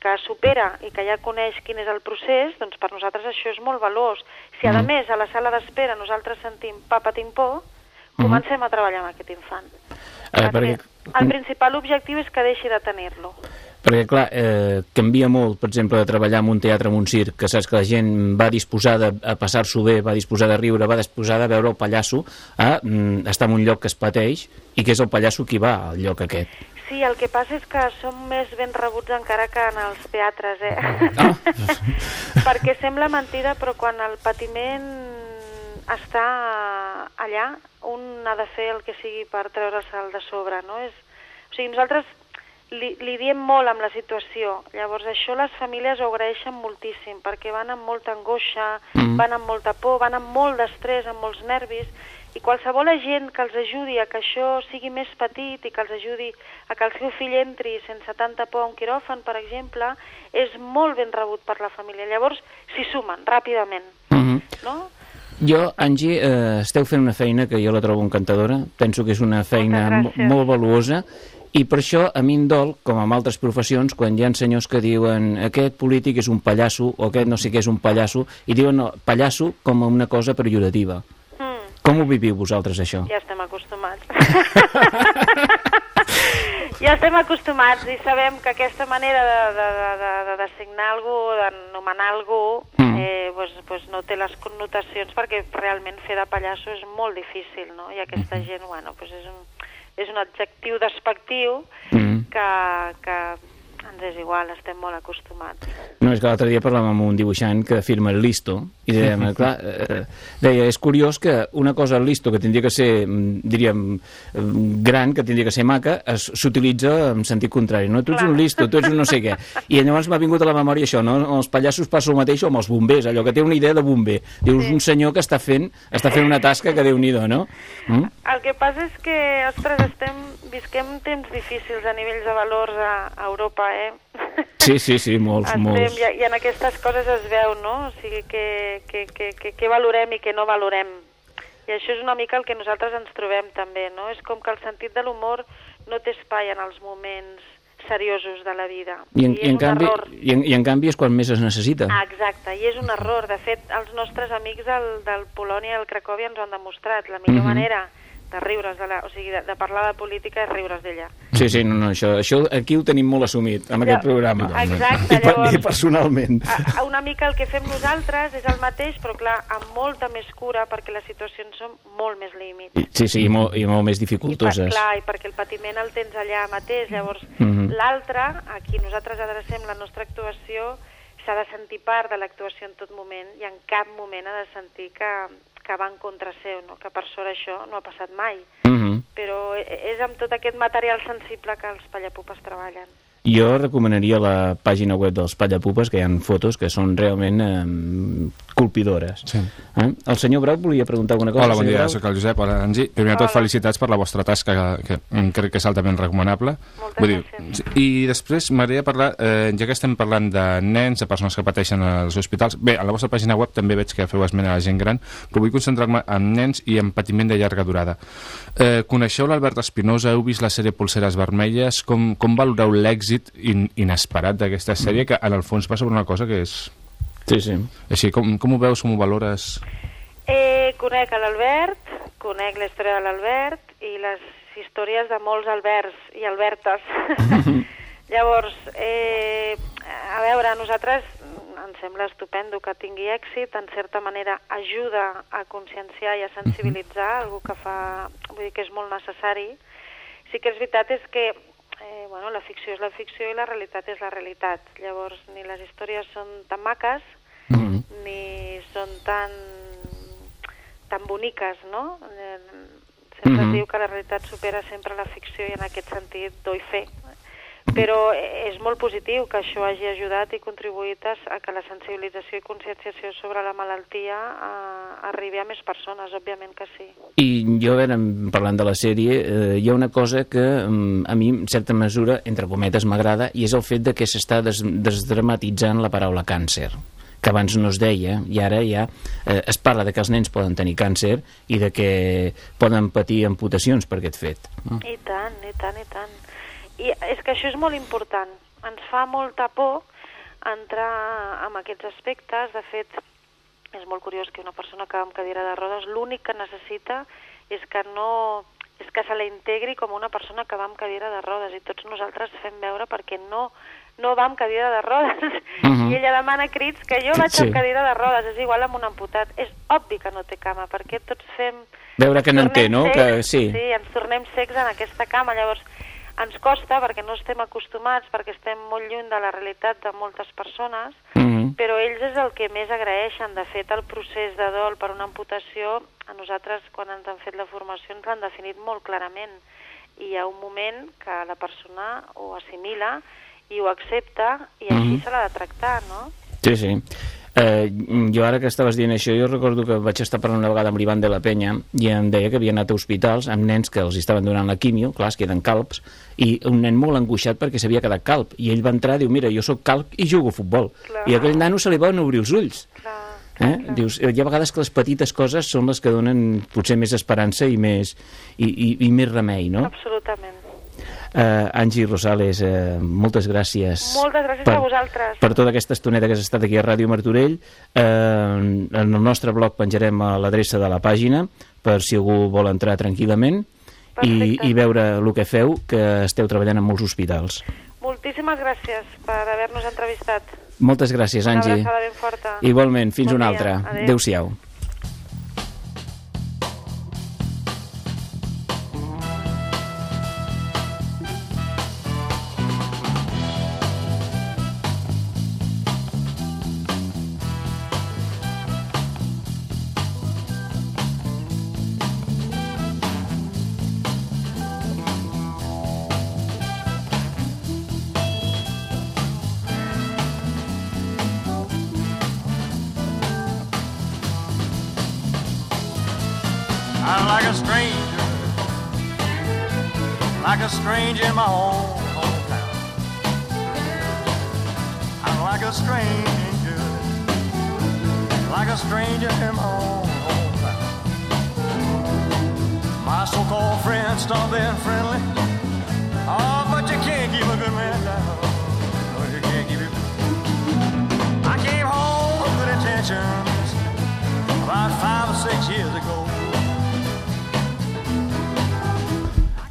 que supera i que ja coneix quin és el procés, doncs per nosaltres això és molt valós. Si a Mhm. més a la sala d'espera nosaltres sentim papa tinc por, comencem a treballar amb aquest infant. Eh, perquè- el principal objectiu és que deixi de tenir-lo. Perquè, clar, eh, canvia molt, per exemple, de treballar en un teatre, en un circ, que saps que la gent va disposada a passar-s'ho bé, va disposada a riure, va disposada a veure el pallasso, a mm, estar en un lloc que es pateix, i que és el pallasso qui va al lloc aquest. Sí, el que passa és que som més ben rebuts encara que en els teatres, eh? Ah. Perquè sembla mentida, però quan el patiment està allà, un ha de fer el que sigui per treure'l de sobre, no? És... O sigui, nosaltres li, li diem molt amb la situació. Llavors, això les famílies ho agraeixen moltíssim, perquè van amb molta angoixa, Mhm. van amb molta por, van amb molt d'estrès, amb molts nervis, i qualsevol agent que els ajudi a que això sigui més petit i que els ajudi a que el seu fill entri sense tanta por a un quiròfan, per exemple, és molt ben rebut per la família. Llavors, s'hi sumen ràpidament, Uh -huh. no? Jo, Angie, eh, esteu fent una feina que jo la trobo encantadora, penso que és una feina molt valuosa, i per això a mi em dol, com amb altres professions, quan hi ha senyors que diuen aquest polític és un pallasso o aquest no sé què és un pallasso, i diuen no, pallasso com una cosa pejorativa. Mm, Com ho viviu vosaltres, això? ja estem acostumats. ja estem acostumats i sabem que aquesta manera de, de, de, de, de designar algú, d'anomenar algú, Mm. eh, pues, pues no té les connotacions perquè realment fer de pallasso és molt difícil, no? I aquesta gent, bueno, pues és un, és un adjectiu despectiu Mm. que, que ens és igual, estem molt acostumats. No, és que l'altre dia parlàvem amb un dibuixant que firma el listo i dèiem, clar, eh, deia, és curiós que una cosa el listo que tindria que ser, mm, diríem, mm, gran, que tindria que ser maca, s'utilitza en sentit contrari. No, tu ets un listo, tu ets un no sé què. I llavors m'ha vingut a la memòria això, no? Els pallassos passa el mateix o amb els bombers, allò que té una idea de bomber. Dius, Sí. un senyor que està fent, està fent una tasca que déu-n'hi-do, no? Mm? El que passa és que, ostres, estem, visquem temps difícils a nivells de valors a, a Europa, eh? Sí, sí, sí, molts, Estem, molts. i, I en aquestes coses es veu, no? O sigui, que, que, que, que, que valorem i que no valorem. I això és una mica el que nosaltres ens trobem també, no? És com que el sentit de l'humor no té espai en els moments seriosos de la vida. I en, és i, en canvi, error. i, en, I en canvi és quan més es necessita. Ah, exacte, i és un error. De fet, els nostres amics del, del Polònia i el Cracòvia ens ho han demostrat. La millor Mhm. manera de riure's, de la, o sigui, de, de parlar de política és riure's d'ella. Sí, sí, no, no, això, això aquí ho tenim molt assumit, amb Ja, aquest programa. exacte, I, llavors- I personalment. A, a una mica el que fem nosaltres és el mateix, però clar, amb molta més cura, perquè les situacions són molt més límit. Sí, sí, i molt, i molt més I per, dificultoses. clar, i perquè el patiment el tens allà mateix. Llavors, Mhm. l'altre, a qui nosaltres adrecem la nostra actuació, s'ha de sentir part de l'actuació en tot moment i en cap moment ha de sentir que, que va en contra seu, no? que per sort això no ha passat mai. Mhm. Però e- és amb tot aquest material sensible que els pallapupes treballen. Jo recomanaria la pàgina web dels Pallapupes, que hi ha fotos que són realment eh, colpidores. Sí. Eh? El senyor Brau volia preguntar alguna cosa. Hola, bon dia, sóc el Josep. Hola, Angie. Primer de tot, felicitats per la vostra tasca, que, que crec que és altament recomanable. Moltes dir, gràcies. I després m'agradaria parlar, eh, ja que estem parlant de nens, de persones que pateixen als hospitals, bé, a la vostra pàgina web també veig que feu esment a la gent gran, però vull concentrar-me en nens i en patiment de llarga durada. Eh, coneixeu l'Albert Espinosa? Heu vist la sèrie Polseres Vermelles? Com, com valoreu l'èxit in, inesperat d'aquesta sèrie, que en el fons va sobre una cosa que és... Sí, sí. Així, com, com ho veus, com ho valores? Eh, conec a l'Albert, conec la història de l'Albert i les històries de molts Alberts i Albertes. Llavors, eh, a veure, a nosaltres ens sembla estupendo que tingui èxit, en certa manera ajuda a conscienciar i a sensibilitzar, algú que fa, vull dir que és molt necessari. Sí que és veritat és que eh, bueno, la ficció és la ficció i la realitat és la realitat. Llavors, ni les històries són tan maques, Mhm. ni són tan tan boniques, no? Eh, Sempre Mhm. es diu que la realitat supera sempre la ficció i en aquest sentit doy fe. Però és molt positiu que això hagi ajudat i contribuït a, a que la sensibilització i conscienciació sobre la malaltia eh, arribi a més persones, òbviament que sí. I jo, a veure, parlant de la sèrie, eh, hi ha una cosa que mm, a mi, en certa mesura, entre cometes, m'agrada, i és el fet de que s'està des desdramatitzant la paraula càncer que abans no es deia, i ara ja eh, es parla de que els nens poden tenir càncer i de que poden patir amputacions per aquest fet. No? I tant, i tant, i tant. I és que això és molt important. Ens fa molta por entrar en aquests aspectes. De fet, és molt curiós que una persona que va amb cadira de rodes l'únic que necessita és que no és que se la integri com una persona que va amb cadira de rodes i tots nosaltres fem veure perquè no no va amb cadira de rodes Mhm. i ella demana crits que jo vaig Sí. amb cadira de rodes, és igual amb un amputat és obvi que no té cama, perquè tots fem Veure que ens n'en té, no? Que sí. Sí, ens tornem cecs en aquesta cama, llavors ens costa perquè no estem acostumats, perquè estem molt lluny de la realitat de moltes persones, Mhm. però ells és el que més agraeixen. De fet, el procés de dol per una amputació, a nosaltres, quan ens han fet la formació, ens l'han definit molt clarament. I hi ha un moment que la persona ho assimila i ho accepta i així Mhm. se l'ha de tractar, no? Sí, sí. Eh, jo ara que estaves dient això, jo recordo que vaig estar parlant una vegada amb l'Ivan de la Penya i em deia que havia anat a hospitals amb nens que els estaven donant la quimio, clar, es queden calps, i un nen molt angoixat perquè s'havia quedat calp, i ell va entrar i diu, mira, jo sóc calp i jugo a futbol. Clar. I a aquell nano se li van obrir els ulls. Clar, Eh? Dius, hi ha vegades que les petites coses són les que donen potser més esperança i més, i, i, i més remei, no? Absolutament. Uh, Angie Rosales, uh, moltes gràcies. Moltes gràcies per, a vosaltres. Per tota aquesta estoneta que has estat aquí a Ràdio Martorell. Uh, en el nostre blog penjarem l'adreça de la pàgina per si algú vol entrar tranquil·lament i, Perfecte. i veure el que feu, que esteu treballant en molts hospitals. Moltíssimes gràcies per haver-nos entrevistat. Moltes gràcies, Una Angie. abraçada ben forta. Igualment, fins Bon una dia. altra. Adéu. Adéu-siau. I'm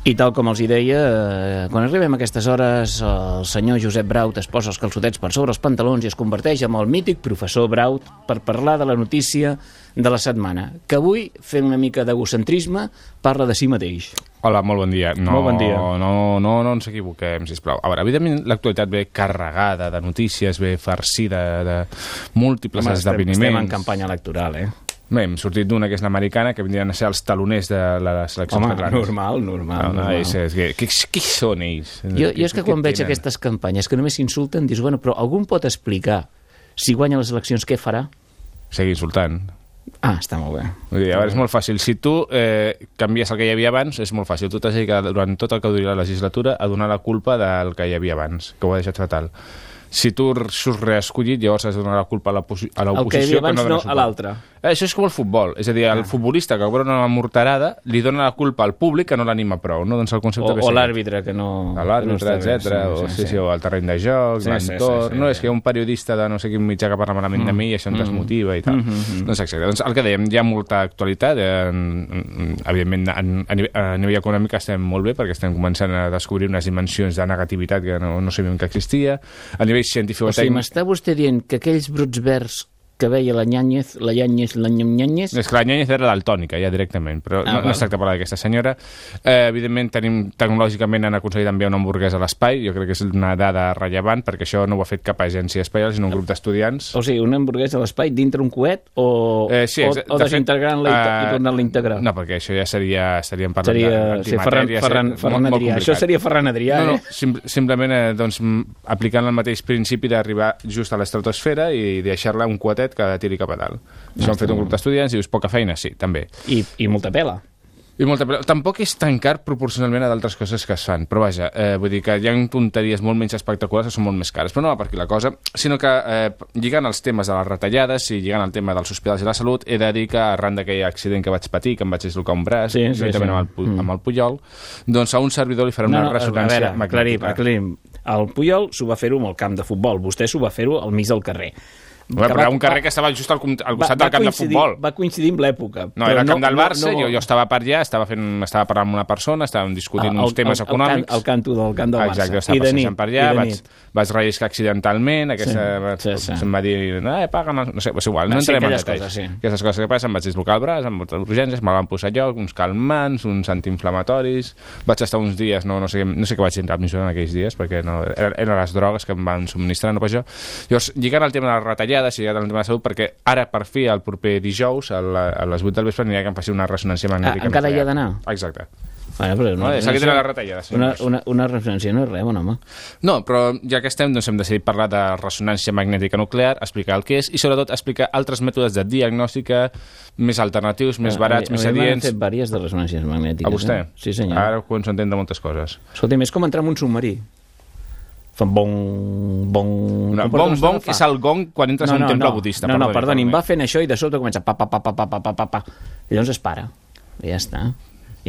I tal com els hi deia, eh, quan arribem a aquestes hores, el senyor Josep Braut es posa els calçotets per sobre els pantalons i es converteix en el mític professor Braut per parlar de la notícia de la setmana, que avui, fent una mica d'egocentrisme, parla de si mateix. Hola, molt bon dia. No, Molt bon dia. No, no, no ens equivoquem, sisplau. A veure, evidentment, l'actualitat ve carregada de notícies, ve farcida de múltiples Home, esdeveniments. estem en campanya electoral, eh? Bé, hem sortit d'una que és l'americana, que vindrien a ser els taloners de les seleccions Home, catalanes. normal, normal. No, no, normal. és, és, que, qui, qui són ells? Jo, jo és que quan veig tenen? aquestes campanyes que només s'insulten, dius, bueno, però algú em pot explicar si guanya les eleccions què farà? Seguir insultant. Ah, està molt bé. Vull dir, a veure, és molt fàcil. Si tu eh, canvies el que hi havia abans, és molt fàcil. Tu t'has dedicat durant tot el que duri la legislatura a donar la culpa del que hi havia abans, que ho ha deixat fatal. Si tu surts reescollit, llavors has de donar la culpa a l'oposi- a El que hi l'oposició havia abans dona no, suport. a l'altre. Eh, Això és com el futbol. És a dir, el futbolista que cobra una morterada li dona la culpa al públic que no l'anima prou. No? Doncs el concepte O, ve o l'àrbitre, que no... l'àrbitre, que no etc. o, sí, sí, o el terreny de joc, Sí, sí, l'entorn... sí, sí, no, sí. és que hi ha un periodista de no sé quin mitjà que parla malament de mi i això em desmotiva i tal. Mm, mm, mm. Doncs exacte. Doncs el que dèiem, hi ha molta actualitat. Eh, en, en, evidentment, en, a, nivell, econòmic estem molt bé perquè estem començant a descobrir unes dimensions de negativitat que no, no sabíem que existia. A nivell científic O sigui, m'està vostè dient que aquells brots verds que veia la Nyàñez, la Nyàñez, la Nyàñez... És que la Nyàñez era daltònica, ja directament, però Ah, no, no es tracta de parlar d'aquesta senyora. Eh, evidentment, tenim, tecnològicament han aconseguit enviar una hamburguesa a l'espai, jo crec que és una dada rellevant, perquè això no ho ha fet cap agència espanyola, sinó un grup d'estudiants. O sigui, una hamburguesa a l'espai dintre un coet o, Eh, sí, o, o de desintegrant-la fet, i tornant-la a integrar? No, perquè això ja seria... Estaríem parlant Seria sí, Ferran, Ferran, seria Ferran molt- molt Adrià. Això complicat. seria Ferran Adrià, No, no, eh? sim simplement eh, doncs, aplicant el mateix principi d'arribar just a l'estratosfera i deixar-la un coetet que tiri cap a dalt. Això han fet un grup d'estudiants i dius, poca feina? Sí, també. I, I molta pela. I molta, però tampoc és tan car proporcionalment a d'altres coses que es fan, però vaja, eh, vull dir que hi ha tonteries molt menys espectaculars que són molt més cares, però no va per aquí la cosa, sinó que eh, lligant els temes de les retallades i lligant el tema dels hospitals i la salut, he de dir que arran d'aquell accident que vaig patir, que em vaig dislocar un braç, Sí, sí, sí. amb, el, pu- Mm. amb el Puyol, doncs a un servidor li farà una a ressonància veure, aclarim, magnètica. aclarim. El Puyol s'ho va fer-ho amb el camp de futbol, vostè s'ho va fer-ho al mig del carrer. Bueno, però era un carrer que estava just al, al costat del camp de futbol. Va coincidir amb l'època. No, però era el camp del Barça, no- jo, jo estava per allà, estava, fent, estava parlant amb una persona, estàvem discutint el- uns temes el- el econòmics. can- el canto del camp del Barça. Exacte, jo I estava de passejant nit, per i allà, vaig, vaig relliscar accidentalment, aquesta, Sí, sí, sí. se'm va dir, eh, paga'm, el-" no sé, és igual, no, Ah, sí, entrem en detalls. coses, sí. Aquestes coses que passen, em vaig dislocar el braç, amb moltes urgències, me van posar lloc, uns calmants, uns antiinflamatoris, vaig estar uns dies, no, no, sé, no sé què vaig entrar en aquells dies, perquè no, eren, eren les drogues que em van subministrar, no per això. Llavors, lligant al tema de les retallades i lligant al tema de salut, perquè ara, per fi, el proper dijous, a, la, a les 8 del vespre, anirà que em faci una ressonància magnètica. Ah, encara hi ha d'anar? Exacte. Bueno, però una, Vale, s'ha quitat la retallada, una, una, una referència no és res, bon home. No, però ja que estem, doncs hem decidit parlar de ressonància magnètica nuclear, explicar el que és i sobretot explicar altres mètodes de diagnòstica més alternatius, més barats, a, més a mi m'han adients. fet diverses de ressonàncies magnètiques. A vostè? Eh? Sí, senyor. Ara començo a entendre moltes coses. Escolta, és com entrar en un submarí. Fan bon... bon... No, estona bong fa. és el gong quan entres a un temple budista. No, no, perdoni, em va fent això i de sobte comença pa, pa, pa, pa, pa, pa, pa, pa, pa. I llavors es para. I ja està.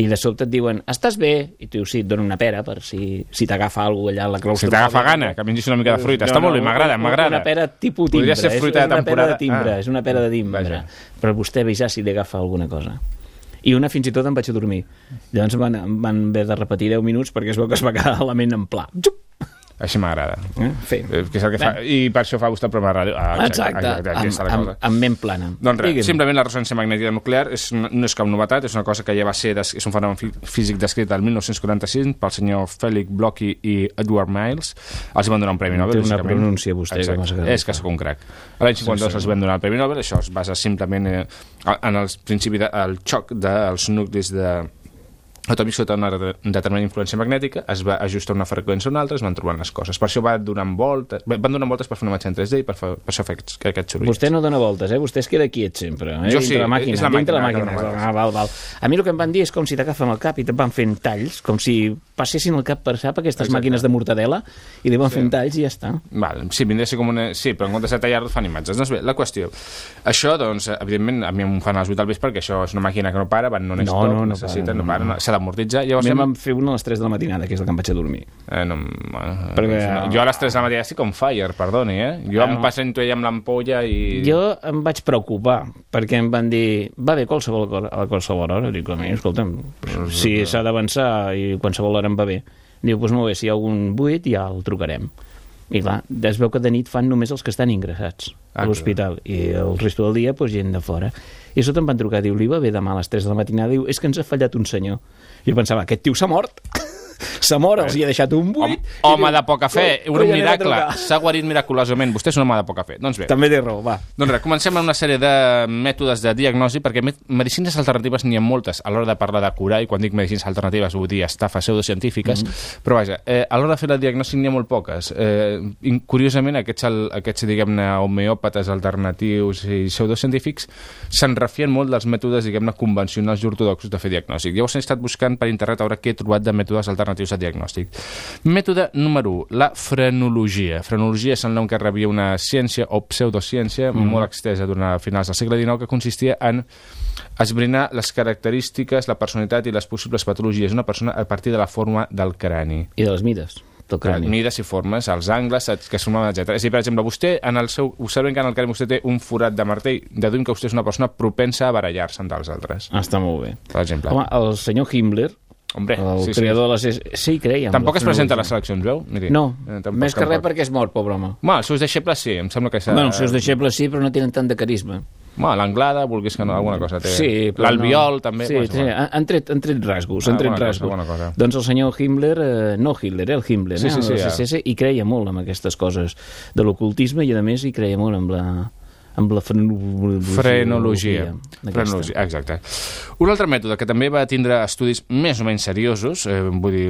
I de sobte et diuen, estàs bé? I tu dius, sí, et dono una pera per si, si t'agafa alguna allà a la Si claustrofòbia. t'agafa gana, que mengis una mica de fruita. No, Està molt no, bé, m'agrada, m'agrada. Una pera tipus timbre. Podria ser és- fruita és, de una pera temporada. de timbre, Ah. és una pera de timbre. Vaja. Però vostè avisar si li agafa alguna cosa. I una fins i tot em vaig a dormir. Llavors van, van haver de repetir 10 minuts perquè es veu que es va quedar la ment en pla. Xup! Així m'agrada. Eh? Eh, Que és el que fa... I per això fa vostè el programa de ràdio. Ah, Exacte, exacte, la amb, amb, amb ment plana. Doncs res, simplement la ressonància magnètica nuclear és, una- no és cap novetat, és una cosa que ja va ser, des, és un fenomen fí- físic descrit el 1945 pel senyor Felix Bloch i, Edward Miles. Els van donar un Premi Nobel. Té una pronúncia, vostè, que Exacte. agradat. És que sóc un crac. L'any 52 sí. els van donar el Premi Nobel, això es basa simplement eh, en el principi del xoc dels nuclis de atòmics sota una de- determinada influència magnètica, es va ajustar una freqüència a una altra, es van trobant les coses. Per això va donant voltes, van donant voltes per fer una imatge en 3D i per, fa, per això fa aquests, aquests sorolls. Vostè no dona voltes, eh? Vostè es queda quiet sempre. Eh? Jo dintre sí, la màquina, és la dintre la màquina, màquina. que no Ah, val, val. A mi el que em van dir és com si t'agafen el cap i te'n van fent talls, com si passessin el cap per sap aquestes Exacte. màquines de mortadela i li van fent talls i ja està. Val, sí, vindria a ser com una... Sí, però en comptes de tallar fan imatges. Doncs bé, la qüestió. Això, doncs, evidentment, a mi em fan a les 8 del vespre, perquè això és una màquina que no para, van non-stop, No, no, no necessita, para, no no, para, no. no, s'ha d'amortitzar. A Llavors, mi em hem- van fer una a les 3 de la matinada, que és el que em vaig a dormir. Eh, no, bueno, Perquè- no, jo a les 3 de la matinada estic on fire, perdoni, eh? Jo Ah, em passento ella amb l'ampolla i... Jo em vaig preocupar, perquè em van dir, va bé qualsevol, a qualsevol hora. Dic, a mi, escolta'm, si s'ha d'avançar i qualsevol hora em va bé. Diu, doncs molt bé, si hi ha algun buit ja el trucarem. I clar, es veu que de nit fan només els que estan ingressats Ah, a l'hospital i el resto del dia doncs, gent de fora. I sota em van trucar, diu, li va bé demà a les 3 de la matinada, diu, és que ens ha fallat un senyor. I jo pensava, aquest tio s'ha mort. s'ha mort, els hi ha deixat un buit. Home diu, de poca fe, "Co- un miracle. trucar". S'ha guarit miraculosament. Vostè és un home de poca fe. Doncs bé. També té raó, va. Doncs res, comencem amb una sèrie de mètodes de diagnosi, perquè me- medicines alternatives n'hi ha moltes a l'hora de parlar de curar, i quan dic medicines alternatives vull dir estafes pseudocientífiques, Mm. però vaja, eh, a l'hora de fer la diagnosi n'hi ha molt poques. Eh, curiosament, aquests, aquests diguem-ne, homeòpates alternatius i pseudocientífics se'n refien molt dels mètodes, diguem-ne, convencionals i ortodoxos de fer diagnòstic. Llavors he estat buscant per internet a veure què he trobat de mètodes alternatius de diagnòstic. Mètode número 1, la frenologia. Frenologia és el nom que rebia una ciència o pseudociència mm. molt extesa durant finals del segle XIX que consistia en esbrinar les característiques, la personalitat i les possibles patologies d'una persona a partir de la forma del crani. I de les mides del crani. Mides i formes, els angles, que es formaven, etc. És a dir, per exemple, vostè, en el seu, observen que en el crani vostè té un forat de martell, deduïm que vostè és una persona propensa a barallar-se amb els altres, està molt bé. per exemple. Home, el senyor Himmler, Hombre, el sí, sí. creador de les... es- Sí, creia. en Tampoc es presenta a les seleccions, veu? Miri, No, eh, tampoc, més que res tampoc. perquè és mort, pobre home. Bueno, els seus deixebles sí, em sembla que... Bueno, els seus deixebles sí, però no tenen tant de carisma. Bueno, l'anglada, vulguis que no, alguna cosa té. Sí, L'albiol, no. també. Sí, bueno, sí, han, han, tret, han tret rasgos, Ah, han tret bona cosa, rasgos. bona cosa. Doncs el senyor Himmler, eh, no Hitler, eh, el Himmler, Sí, eh, sí, sí, el ja. SS, i creia molt en aquestes coses de l'ocultisme i, a més, hi creia molt amb la, amb la frenologia. Frenologia. Frenologia, exacte. Un altre mètode que també va tindre estudis més o menys seriosos, eh, vull dir,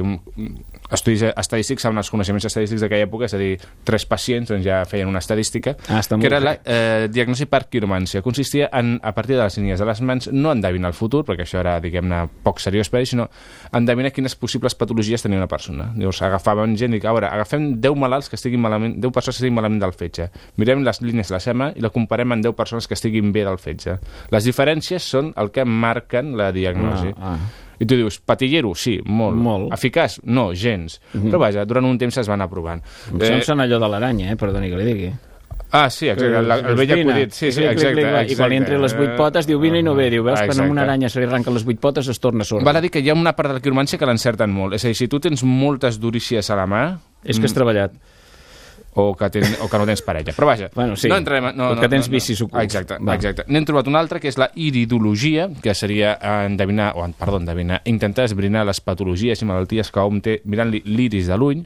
estudis estadístics, amb els coneixements estadístics d'aquella època, és a dir, tres pacients doncs ja feien una estadística, Ah, que era bé. la eh, diagnosi per quiromància. Consistia en, a partir de les línies de les mans, no endevinar el futur, perquè això era, diguem-ne, poc seriós per ell, sinó endevinar quines possibles patologies tenia una persona. Llavors agafaven gent i dic, a veure, agafem 10 malalts que estiguin malament, 10 persones que estiguin malament del fetge. Mirem les línies de la SEMA i la comparem amb 10 persones que estiguin bé del fetge. Les diferències són el que marquen la diagnosi. Ah, ah. I tu dius, patillero? Sí, molt. Molt. Eficaç? No, gens. Però vaja, durant un temps es van aprovant. Això em sona allò de l'aranya, eh? perdoni que li digui. Ah, sí, exacte, el, el vell acudit. Sí, sí, exacte, clic, I quan li exacte. entre les vuit potes diu vine i no ve, diu, veus, quan Exacte. una aranya se li arrenquen les vuit potes es torna sorda. Val a dir que hi ha una part de la quiromància que l'encerten molt. És a dir, si tu tens moltes durícies a la mà, És que has treballat. O que, ten, o que no tens parella. Però vaja, Bueno, sí. no entrem... No, O no, que tens no, no. vicis ocults. Exacte, Va. exacte. N'hem trobat una altra, que és la iridologia, que seria endevinar, o, perdó, endevinar, intentar esbrinar les patologies i malalties que hom té mirant-li l'iris de l'ull,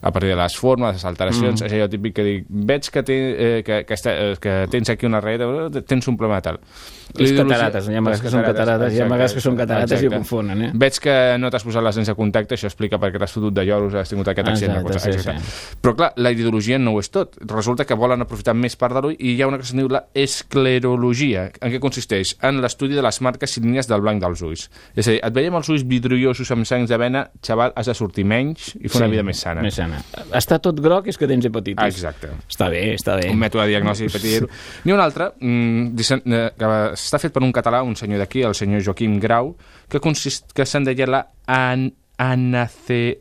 a partir de les formes, les alteracions, mm. és allò típic que dic, veig que, té, eh, que, que, està, eh, que tens aquí una eh, tens un problema tal. Les catarates, hi ha que són catarates, hi ha exacte, vegades que són catarates i ho exacte. confonen, eh? Veig que no t'has posat les lents de contacte, això explica per què t'has fotut de lloros, has tingut aquest accident. Exacte, cotxe, sí, exacte. Però clar, la ideologia no ho és tot. Resulta que volen aprofitar més part de l'ull i hi ha una que se'n diu la esclerologia. En què consisteix? En l'estudi de les marques i línies del blanc dels ulls. És a dir, et veiem els ulls vidriosos amb sangs de vena, xaval, has de sortir menys i fer una vida més sana. Més sana. Mitjana. Està tot groc és que tens hepatitis. Ah, exacte. Està bé, està bé. un mètode de diagnòstic petit. N'hi ha un altre, mm, eh, que està fet per un català, un senyor d'aquí, el senyor Joaquim Grau, que, consist, que se'n deia la an, anace...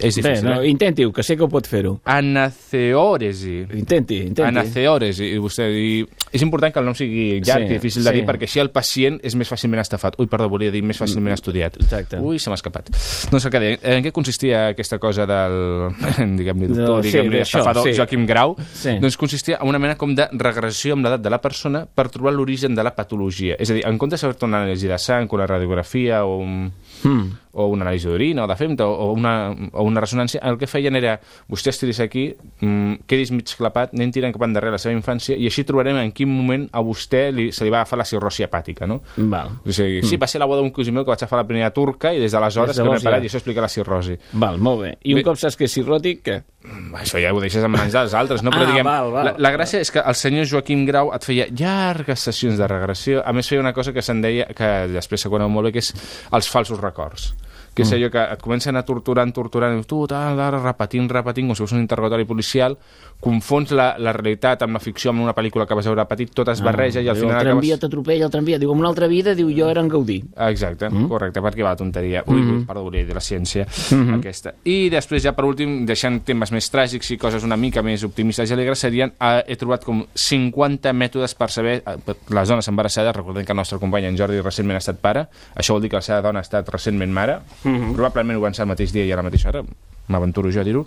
És Bé, difícil, no, eh? intenti-ho, que sé que ho pot fer-ho. Anaceòresi. Intenti, intenti. Anaceòresi. I vostè, i és important que el nom sigui llarg Sí, i difícil de sí. dir, perquè així el pacient és més fàcilment estafat. Ui, perdó, volia dir més fàcilment estudiat. Exacte. Ui, se m'ha escapat. No sé què deia. En què consistia aquesta cosa del, diguem-li, doctor, No, sí, diguem-li, estafador sí. Joaquim Grau? Sí. Doncs consistia en una mena com de regressió amb l'edat de la persona per trobar l'origen de la patologia. És a dir, en comptes de fer-te una anàlisi de sang, una radiografia o un, Mm. O una anàlisi d'orina o de femta o una, o una ressonància, el que feien era vostè estiris aquí, mm, quedis mig clapat, anem tirant cap endarrere la seva infància i així trobarem en quin moment a vostè li, se li va agafar la cirrosi hepàtica, no? Val. O sigui, sí, va ser la boda d'un cosí meu que vaig agafar la primera turca i des d'aleshores que no he parat ja. i això explica la cirrosi. Val, molt bé. I un Bé. cop saps que és cirròtic, què? Mm, Això ja ho deixes en mans dels altres, no? Però Ah, diguem, val, val. La, la gràcia és que el senyor Joaquim Grau et feia llargues sessions de regressió. A més, feia una cosa que se'n deia, que després s'ha conegut molt bé, que és els falsos records que és Mm. allò que et comencen a torturant, torturant, i tu, tal, ara, repetint, repetint, com si fos un interrogatori policial, confons la, la realitat amb la ficció, amb una pel·lícula que vas veure petit, tot es barreja i al final El tramvia acabes... t'atropella, el tramvia. Diu, en una altra vida, diu, jo era en Gaudí. Ah, Exacte, Mm. mm. correcte, perquè va la tonteria. Ui, Mhm. ui, perdó, volia dir la ciència, Mhm. aquesta. I després, ja per últim, deixant temes més tràgics i coses una mica més optimistes i alegres, serien, eh, he trobat com 50 mètodes per saber eh, les dones embarassades, recordem que el nostre company en Jordi recentment ha estat pare, això vol dir que la seva dona ha estat recentment mare, Mhm. probablement ho van ser el mateix dia i a la mateixa hora, m'aventuro jo a dir-ho.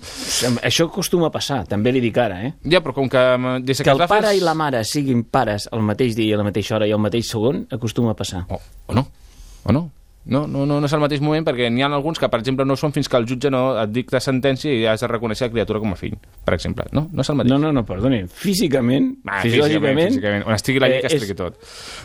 Això acostuma a passar, també li dic ara, eh? Ja, però com que... eh, Des Que que el pare i la mare siguin pares al mateix dia i a la mateixa hora i al mateix segon, acostuma a passar. O, o no, o no. No, no, no, no és al mateix moment perquè n'hi ha alguns que, per exemple, no són fins que el jutge no et dicta sentència i has de reconèixer la criatura com a fill, per exemple. No, no és el mateix. No, no, no, perdoni. Físicament, Ah, fisiològicament... físicament. On estigui la llei que eh, és expliqui tot.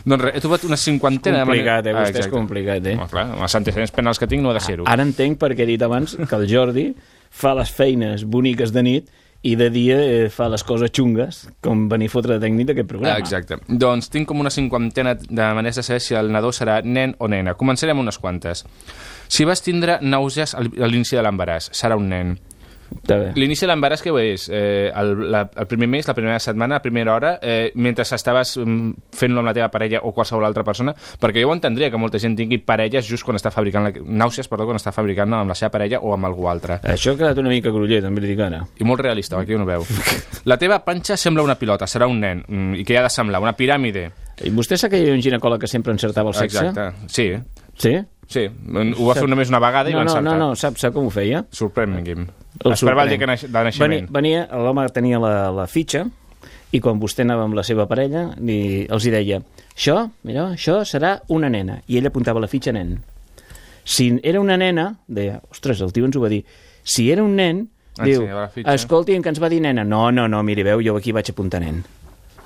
Doncs res, he trobat una cinquantena... de complicat, eh? maneres- Vostè és exacte. complicat, eh? Home, clar, amb els antecedents penals que tinc no ha de ser-ho. Ara entenc perquè he dit abans que el Jordi fa les feines boniques de nit i de dia eh, fa les coses xungues, com venir a fotre de tècnic d'aquest programa. Exacte. Doncs tinc com una cinquantena de maneres de saber si el nadó serà nen o nena. Començarem unes quantes. Si vas tindre nàusees a l'inici de l'embaràs, serà un nen. L'inici de l'embaràs què ho és? Eh, el, la, el primer mes, la primera setmana, la primera hora, eh, mentre estaves mm, fent-lo amb la teva parella o qualsevol altra persona, perquè jo ho entendria que molta gent tingui parelles just quan està fabricant la, nàusees, perdó, quan està fabricant amb la seva parella o amb algú altre. Això ha quedat una mica gruller, també li dic ara. I molt realista, aquí ho no veu. La teva panxa sembla una pilota, serà un nen. Mm, I què ha de semblar? Una piràmide. I vostè sap que hi havia un ginecòleg que sempre encertava el sexe? Exacte, sí. Sí? Sí, ho va fer només una vegada i no, va no, encertar. no, no, sap, sap com ho feia? Sorprengui'm. El Esperava el sorprèn. dia que naix, de naixement. Venia, venia l'home tenia la, la fitxa i quan vostè anava amb la seva parella li, els hi deia això, mira, això serà una nena i ell apuntava la fitxa nen si era una nena, deia ostres, el tio ens ho va dir si era un nen, diu la fitxa. escolti, què ens va dir nena? no, no, no, miri, veu, jo aquí vaig apuntar nen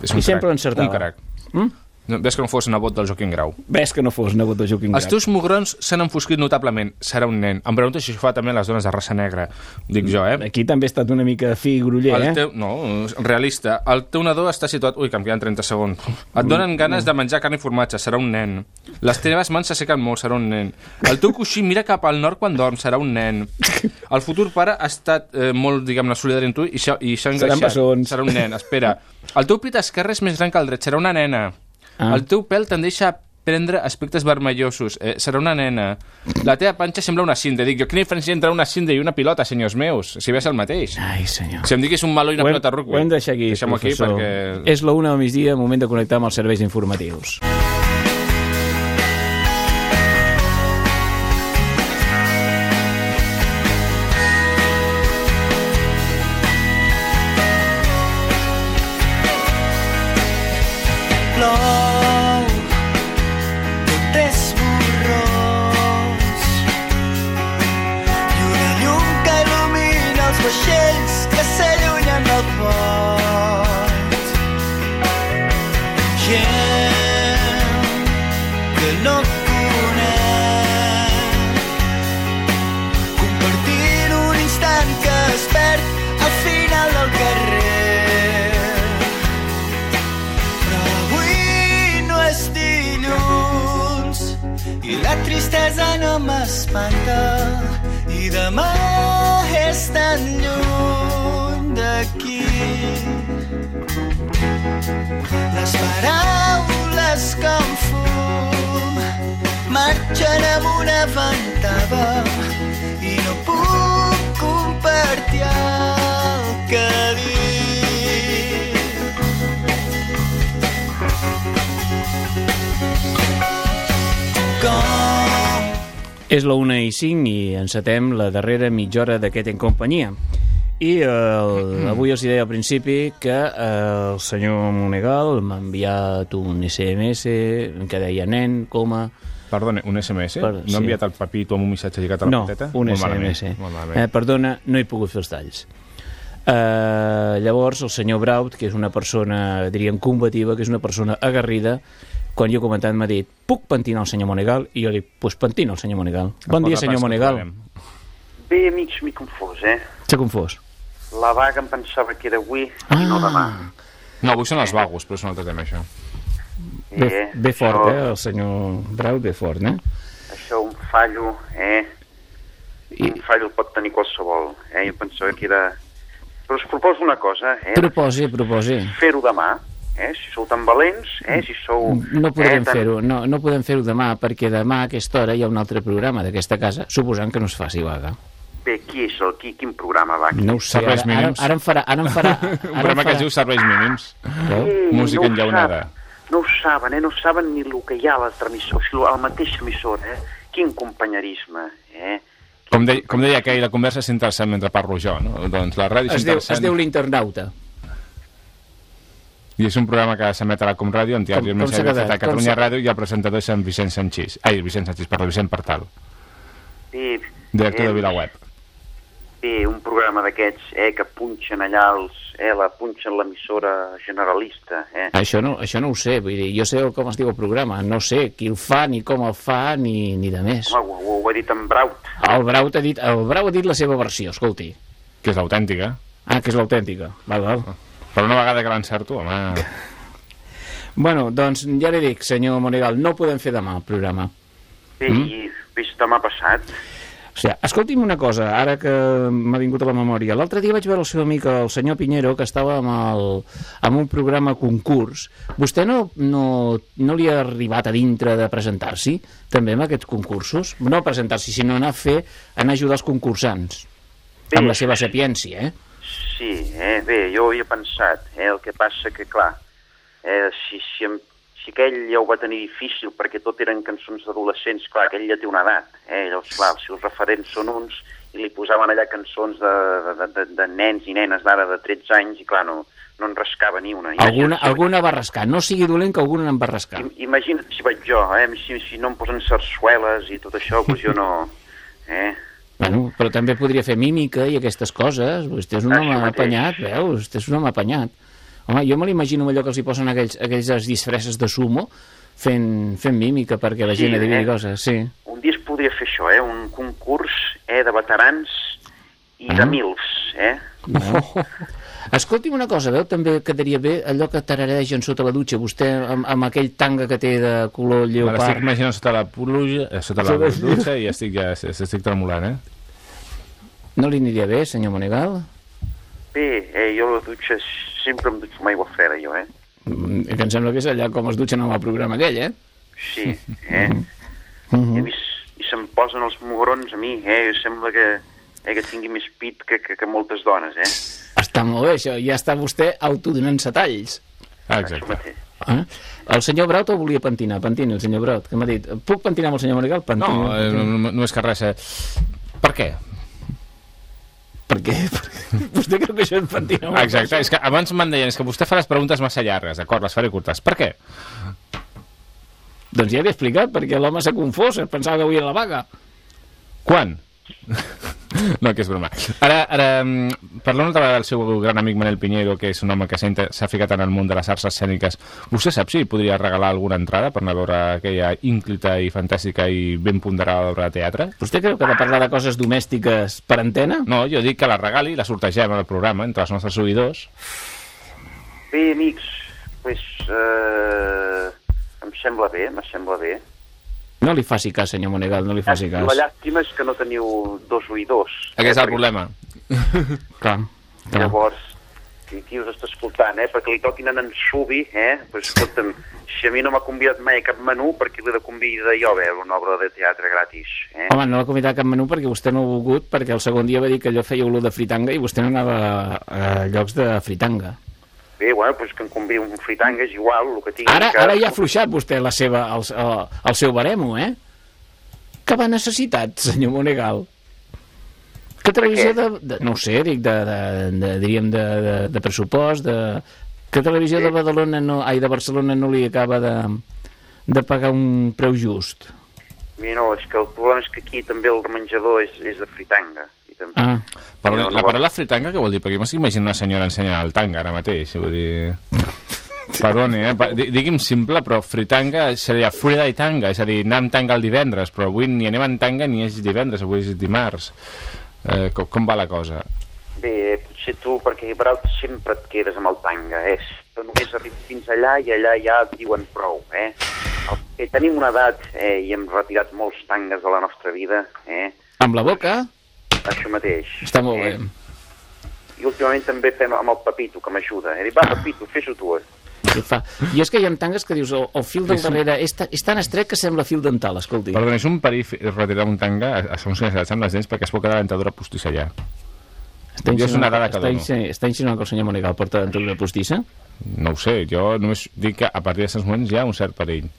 És i sempre l'encertava. Un crac. Mm? No, ves que no fos nebot del Joaquim Grau. ves que no fos nebot de Joaquim Els Grau. teus mugrons s'han enfosquit notablement. Serà un nen. Em pregunto si això fa també les dones de raça negra. Dic jo, eh? aquí també ha estat una mica fi gruller, El eh? teu, no, realista. El teu nadó està situat... Ui, que em queden 30 segons. Et donen ganes de menjar carn i formatge, serà un nen. Les teves mans s'assequen molt, serà un nen. El teu coixí mira cap al nord quan dorm, serà un nen. El futur pare ha estat eh, molt, diguem-ne, solidari amb tu i s'ha Seran engreixat. bessons. Serà un nen, espera. El teu pit esquerre és més gran que el dret, serà una nena. Ah. El teu pèl tendeix a prendre aspectes vermellosos. Eh, serà una nena. La teva panxa sembla una cinta. Dic, jo quina diferència entre una cinta i una pilota, senyors meus? Si ves el mateix. Ai, senyor. Si em diguis un meló i una Ho hem, pilota rugby. ho hem de deixar aquí, Deixem-ho aquí professor. perquè... És la una del migdia, moment de connectar amb els serveis informatius. 5 i encetem la darrera mitja hora d'aquest en companyia. I el, avui els deia al principi que eh, el senyor Monegal m'ha enviat un SMS que deia nen, coma... Perdona, un SMS? Per- no sí. ha enviat el papito amb un missatge lligat a la No, punteta? un Molt malament, SMS. Molt malament. Eh, perdona, no he pogut fer els talls. Eh, llavors, el senyor Braut, que és una persona, diríem, combativa, que és una persona agarrida, quan jo he comentat m'ha dit, puc pentinar el senyor Monegal? I jo dic, pues pentina el senyor Monegal. Bon dia, senyor Monegal. Bé, amics, m'he confós, eh? S'ha confós. La vaga em pensava que era avui i no demà. No, avui són els vagos, però és un altre tema, això. Ve, Eh, ve fort, això- eh, el senyor Braut, ve fort, eh? Això un fallo, eh? I- Un fallo pot tenir qualsevol, eh? Jo pensava que era... Però us proposo una cosa, eh? Proposi, proposi. Fer-ho demà, eh? Si sou tan valents, eh? Si sou... No podrem eh, tan- fer-ho, no, no podem fer-ho demà, perquè demà a aquesta hora hi ha un altre programa d'aquesta casa, suposant que no es faci vaga. Bé, qui és el... Qui, quin programa va? No ho sé, ara, Serveis ara, mínims. ara em farà... Ara em farà Un ara em programa que farà- es diu Serveis Mínims. Veu? Eh, Música no enllaunada. saben, No ho saben, eh? No saben ni el que hi ha a l'altra emissora, o sigui, a la mateixa emissora, eh? Quin companyerisme, eh? Com, de, com deia aquell, la conversa és interessant mentre parlo jo, no? Doncs la ràdio és Es diu, interessant. es diu l'internauta. I és un programa que s'emet a la Com Ràdio, anteriorment Com- com s'ha s'havia fet a Catalunya Com Ràdio i el presentador és en Vicent Sanchís. Ai, Vicent Sanchís, perdó, Vicent Partal, Bé, director eh, de VilaWeb. Bé, un programa d'aquests, eh, que punxen allà els... Eh, la punxen l'emissora generalista, eh? Això no, això no ho sé, vull dir, jo sé com es diu el programa, no sé qui el fa, ni com el fa, ni, ni de més. Home, ho, ho ha dit en Braut. El Brau, ha dit, el Brau ha dit la seva versió, escolti. Que és l'autèntica. Ah, que és l'autèntica. Val, val. Però una vegada que l'encerto, home... Bueno, doncs ja li dic, senyor Monegal, no podem fer demà el programa. Bé, mm? i vist demà passat. O sigui, escolti'm una cosa, ara que m'ha vingut a la memòria. L'altre dia vaig veure el seu amic, el senyor Pinheiro, que estava amb, el, amb un programa concurs. Vostè no, no, no li ha arribat a dintre de presentar-s'hi, també, amb aquests concursos? No presentar-s'hi, sinó anar a fer, anar a ajudar els concursants. Bé. Amb la seva sapiència, eh? Sí, eh, bé, jo hi he pensat, eh, el que passa que, clar, eh, si, si, em, si aquell ja ho va tenir difícil perquè tot eren cançons d'adolescents, clar, aquell ja té una edat, eh, llavors, clar, si els referents són uns i li posaven allà cançons de, de, de, de nens i nenes d'ara de 13 anys i, clar, no, no en rascava ni una. Alguna, alguna va rascar. No sigui dolent que alguna en va rascar. Im- Imagina't si vaig jo, eh, si, si no em posen sarsueles i tot això, doncs jo no... Eh? Bueno, però també podria fer mímica i aquestes coses. Vostè és un Això home apanyat, veus? Vostè és un home apanyat. Home, jo me l'imagino allò que els hi posen aquells, aquells disfresses de sumo fent, fent mímica perquè la Sí, gent adivini eh? coses, sí. Un dia es podria fer això, eh? Un concurs eh, de veterans i Ah. de mils, eh? Oh. Escolti'm una cosa, veu, també quedaria bé allò que tararegen sota la dutxa, vostè amb, amb aquell tanga que té de color Me l'estic lleopard. imaginant sota la pluja, eh, sota la dutxa i estic ja estic tremolant, eh? No li aniria bé, senyor Monegal? Bé, eh, jo la dutxa sempre em dutxo amb aigua freda, jo, eh? Mm, Que em sembla que és allà com es dutxen amb el programa aquell, eh? Sí, eh? I, a mi, s- I se'm posen els mugrons a mi, eh? Sembla que, eh, que tingui més pit que, que, que moltes dones, eh? Està molt bé, això. Ja està vostè autodonant-se talls. Ah, exacte. Eh? El senyor Braut el volia pentinar, pentini el senyor Braut, que m'ha dit, puc pentinar amb el senyor Monegal? Pentini, No, eh, no, no, no és que res... Eh. Per què? Per què? Vostè creu que això és pentinar? Exacte, persona? és que abans me'n deien és que vostè fa les preguntes massa llargues, d'acord, les faré curtes. Per què? Doncs ja l'he explicat, perquè l'home s'ha confós, es pensava que avui era la vaga. Quan? no, que és broma. Ara, ara mm, parlant una altra vegada del seu gran amic Manel Pinheiro, que és un home que s'ha ficat en el món de les arts escèniques, vostè sap si podria regalar alguna entrada per anar a veure aquella ínclita i fantàstica i ben ponderada obra de teatre? Vostè creu que ha de parlar de coses domèstiques per antena? No, jo dic que la regali i la sortegem al programa entre els nostres oïdors. Bé, amics, pues, eh, em sembla bé, em sembla bé. No li faci cas, senyor Monegal, no li faci cas. La llàstima és que no teniu dos oïdors. Aquest és el Perquè problema. Clar, clar. Llavors, qui, qui us està escoltant, eh? Perquè li toquin en en Subi, eh? Pues, escolta'm, si a mi no m'ha convidat mai cap menú, perquè l'he de convidar jo a veure una obra de teatre gratis, eh? Home, no l'ha convidat cap menú perquè vostè no ha volgut, perquè el segon dia va dir que allò feia olor de fritanga i vostè no anava a, a llocs de fritanga. Bé, bueno, pues que em convidi un fritanga és igual, el que tingui. Ara, que... ara ja ha afluixat vostè la seva, el, el, el seu baremo, eh? Que va necessitat, senyor Monegal. Que televisió de, de... No ho sé, dic, de, de, de, diríem, de, de, de pressupost, de... Que televisió de Badalona no, ai, de Barcelona no li acaba de, de pagar un preu just? Bé, no, és que el problema és que aquí també el menjador és, és de fritanga. També... Ah, Però No, no la paraula fritanga què vol dir? Perquè imaginant una senyora ensenyant el tanga ara mateix. Vull dir... Perdoni, eh? Digui'm simple, però fritanga seria frida i tanga, és a dir, anar amb tanga el divendres, però avui ni anem en tanga ni és divendres, avui és dimarts. Eh, com, com va la cosa? Bé, potser tu, perquè Braut sempre et quedes amb el tanga, eh? Tu només arribes fins allà i allà ja et diuen prou, eh? El, eh tenim una edat eh, i hem retirat molts tangues de la nostra vida, eh? amb la boca? Això mateix. Està molt eh? bé. I últimament també fem amb el Pepito, que m'ajuda. He dit, va, Pepito, fes-ho tu. eh?" I, fa... I és que hi ha tangues que dius, el, el fil del darrere és, ta, és tan estret que sembla fil dental, escolti. Perdoni, és un perill retirar un tanga a, a segons edats amb les dents perquè es pot quedar la dentadura postissa allà. Està Jo és una dada que està, dono. insi- està insinuant que el senyor Monegal porta dentadura postissa? No ho sé, jo només dic que a partir d'aquests moments hi ha un cert perill.